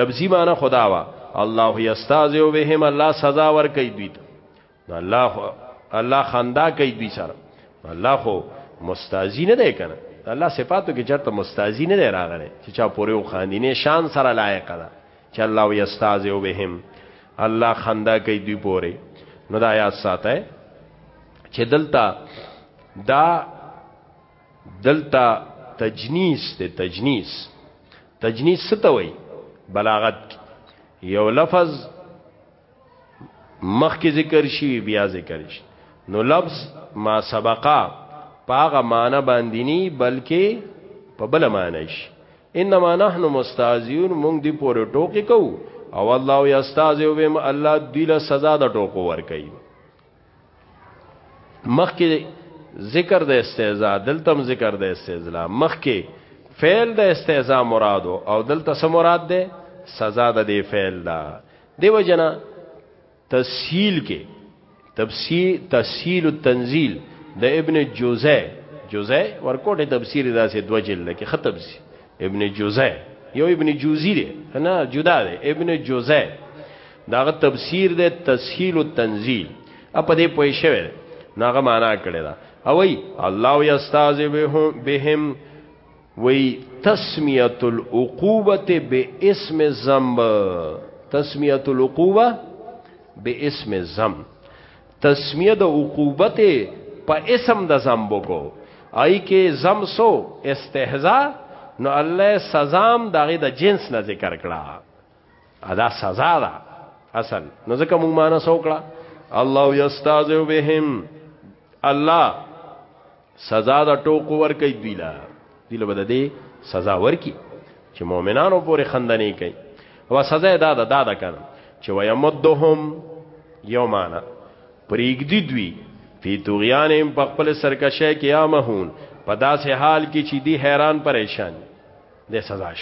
لفظی معنی خداوا الله یستازو بهم الله سزا ور کوي دوی ته الله الله خندا کوي دوی سره الله خو مستازی نه دی کنه الله صفاتو کې چرته مستازی نه دی راغلی چې چا پورې و خاندینه شان سره لایق ده چې الله وي استاذ او بهم الله خندا کوي دوی پورې نو دا یاد ساته چې دلته دا دلته تجنیس ته تجنیس تجنیس څه ته وایي بلاغت یو لفظ مخ کې ذکر شي بیا ذکر شي نو لفظ ما سبقا پاغه معنی باندې ني بلکې په بل معنی شي انما نحن مستاذيون مونږ دی پورې ټوکی کو او الله یستاذو بهم الله دی له سزا د ټوکو ور کوي مخکې ذکر د استهزاء دلتم ذکر د استهزاء مخکې فعل د استهزاء مراد او دلته سم مراد ده سزا د دې فعل ده دیو جنا تسهیل کې تفسیر تسهیل التنزیل د ابن جوزه جوزه ورکوټه تفسیر داسې دو جلد کې ختم سي ابن جوزه یو ابن جوزی دی نه جدا دی ابن جوزه داغه تفسیر د تسهیل التنزیل اپ دې پوي شوی ناغه معنا کړی دا او وی الله یستاذ بهم وی تسمیت العقوبت بی اسم زمب تسمیت العقوبه بی اسم زم تسمیه د عقوبت په اسم د زمب کو آئی کې زم سو استهزاء نو الله سزام دغه د جنس نه ذکر کړه ادا سزا ده اصل نو ځکه مونږ مانه سو کړه الله یستاذو بهم الله سزا د ټوکو ور کوي دوی لا دوی له بده سزا ورکی چې مؤمنانو پورې خندنې کوي او سزا دا ده دا ده کنه چې ويمدهم یومانا پریګدی دوی فی طغیانهم په خپل سرکشه کې یا مهون په داسې حال کې چې دی حیران پریشان د سزاش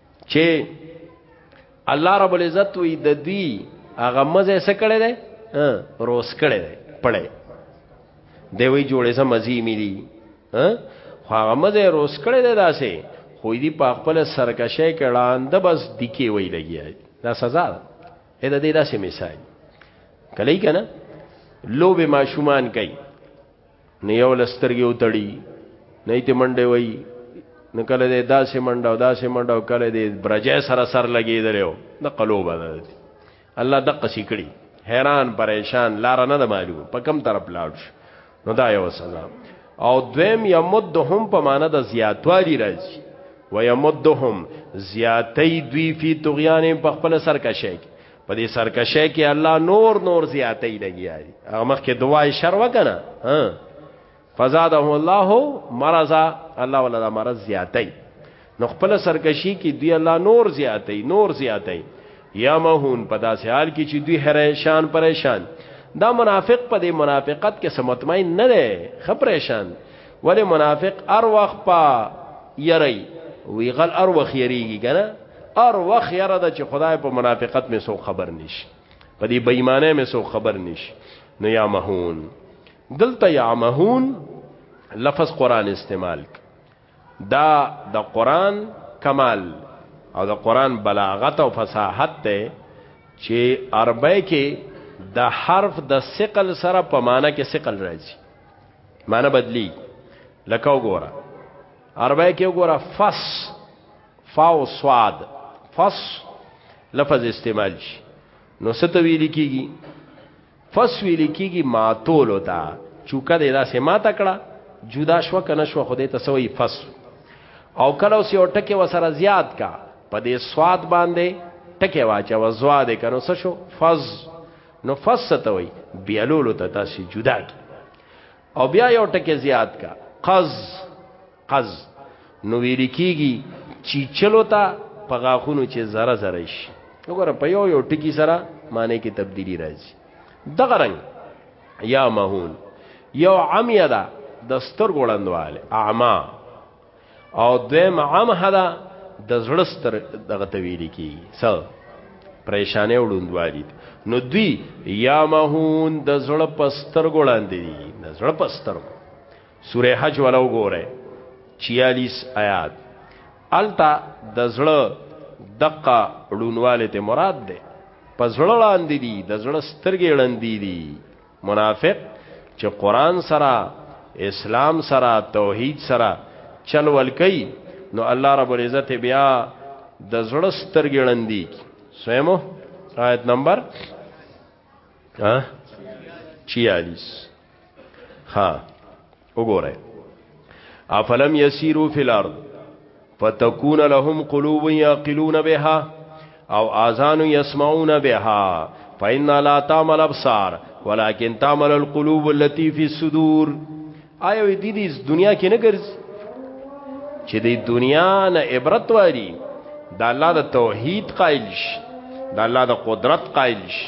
چې الله رب العزت وی د دوی هغه مزه سکړه ده روس کړه ده پړې دی وی جوړې سم مزي می دي خو هغه مزه روس کړه ده داسې خو دې په خپل سرکشه کې لاند بس دکی وی لګي دا سزا ده دا دې داسې مثال کله کنا لوبه ماشومان کوي نه یو لسترګي وتړي نه یې منډه وای نه کله دې داسې منډه او داسې منډه او کله دې برجه سره سر لګېدلو د قلوب ده الله د قصې کړي حیران پریشان لار نه د معلوم په کم طرف لاړ شو نو دا یو سزا او دویم یمدهم په معنا د زیاتوالی راځي و یمدهم زیاتې دوی فی طغیان په خپل سر کا شي په دې سرکشه کې الله نور نور زیاتې لګیا دي هغه مخ کې دعای شر وکنه ها فزاده الله مرزا الله ولا مرز زیاتې نو خپل سرکشي کې دی الله نور زیاتې نور زیاتې یا مهون په داسې حال کې چې دوی هرشان پریشان دا منافق په دې منافقت کې سمطمئن نه دی خبرشان ولی منافق ار وخت پا یری وی غل ار وخت یریږي کنه ار وخت یره د چې خدای په منافقت مې سو خبر نشي په دې بېمانه مې سو خبر نشي نو یا مهون دلته یا مهون لفظ قران استعمال دا د قران کمال او د قران بلاغت او فصاحت ته چې عربی کې د حرف د ثقل سره په معنی کې ثقل راځي معنی بدلی لکه وګوره عربی کې وګوره فص فاو سواد فص لفظ استعمال شي نو ست ویل کیږي فص ویل کیږي ماتول وتا چوکا دې دا سه ما تکړه جدا شو کنه شو خدای ته سوې فص او کله اوس یو ټکه وسره زیات کا په دې سواد باندې ټکه واچو زواد کنو څه شو فز نو فص ته وای بیلولو ته تاسو جدا کی او بیا یو ټکی زیات کا قز قز نو ویل کیږي چې چلو ته په غاخونو چې زره زره شي وګوره په یو یو ټکی سره معنی کې تبدیلی راځي دغه رنگ یا مهون یو عمیدا د سترګو وړاندواله اعما او دویم عام حدا د زړه ستر دغه تویل کی سو پریشانه وړوندوالي نو دوی یا مهون د زړه پستر ګولاندې دي د زړه پستر سوره حج ولا وګوره 46 آیات التا د زړه دقه ړونواله ته مراد ده پزړه لاندې دي د زړه سترګې لاندې دي منافق چې قران سره اسلام سره توحید سره چل ول کوي نو الله رب العزت بیا د زړه سترګړندې سویمو آیت نمبر ها 46 ها وګوره افلم یسیرو فی الارض فتكون لهم قلوب يعقلون بها او اذان يسمعون بها فإن لا تعمل ابصار ولكن تعمل القلوب التي في الصدور آیا وی دي دي دنیا کې نه ګرځي چې د دنیا نه عبرت واري د الله د توحید قائل شي د الله د قدرت قائل شي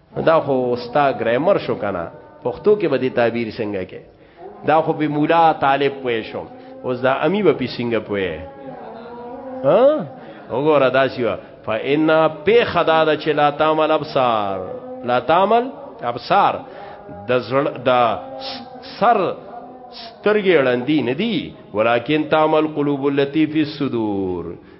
دا خو ستا ګرامر شو کنه پښتو کې به دې تعبیر څنګه کې دا خو به مولا طالب پوي شو اوس دا امی به پی څنګه پوي ها وګوره دا شیوا فإن په خدا د چې لا تعمل ابصار لا تعمل ابصار د زړه د سر سترګې وړاندې نه دي ولکن تعمل قلوب اللتی فی الصدور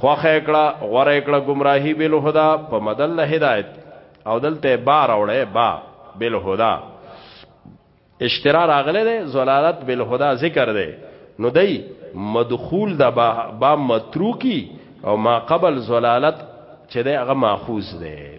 خوخه کړه غوړه کړه گمراهی بل هدا په مدل هدایت او دلته با راوړې با بل هدا اشترار اغله ده زلالت بل هدا ذکر ده نو دی مدخول د با, با متروکی او ما قبل زلالت چې ده هغه ماخوذ ده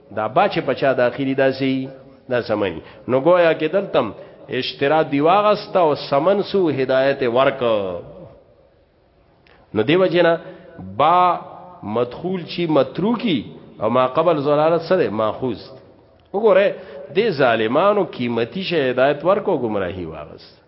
دا باچ پچا داخلي داسي دا سمني نو گویا کې دلتم اشترا دیواغستا او سمن سو هدایت ورک نو دیو جنا با مدخول چی متروکی او ما قبل زلالت سره ماخوذ وګوره دې ظالمانو قیمتي شه هدایت ورکو گمراهي واغست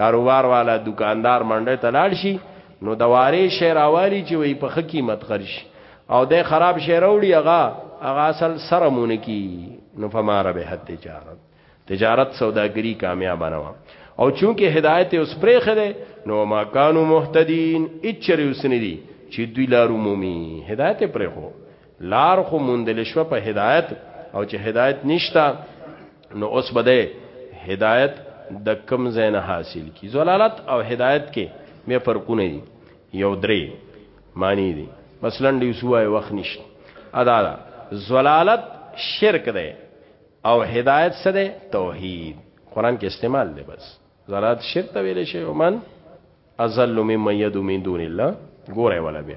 کاروبار والا دکاندار منډه ته لاړ شي نو د واره شی راوالی چې وي په قیمت خرج او د خراب شی راوړي هغه هغه اصل سره مونږ کی نو فمار به حد تجارت تجارت سوداګری کامیاب نه او چونکه هدایت اوس پرې خره نو ما کانو مهتدین اچره وسنی دي چې دوی لارو مومي هدایت پرې خو لار خو مونږ د لښو په هدایت او چې هدایت نشتا نو اوس به ده هدایت د کم زین حاصل کی زلالت او هدایت کې مې فرقونه دي یو درې معنی دي مثلا دی سوای وخت نشته ادا دا زلالت شرک ده او هدایت څه ده توحید قران کې استعمال دی بس زلالت شرک ته ویل شي او من ازل مم يد من دون الله ګوره ولا به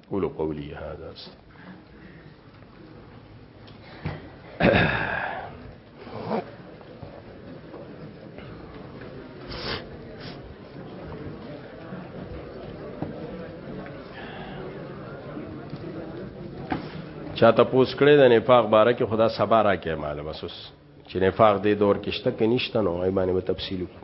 قول قولي هذا است چاته پوس کړی د نفاق باره کې خدا سبا را کې مال بسوس چې نفاق دې دور کې شته کې نشته نو هغه باندې به تفصیل وکړو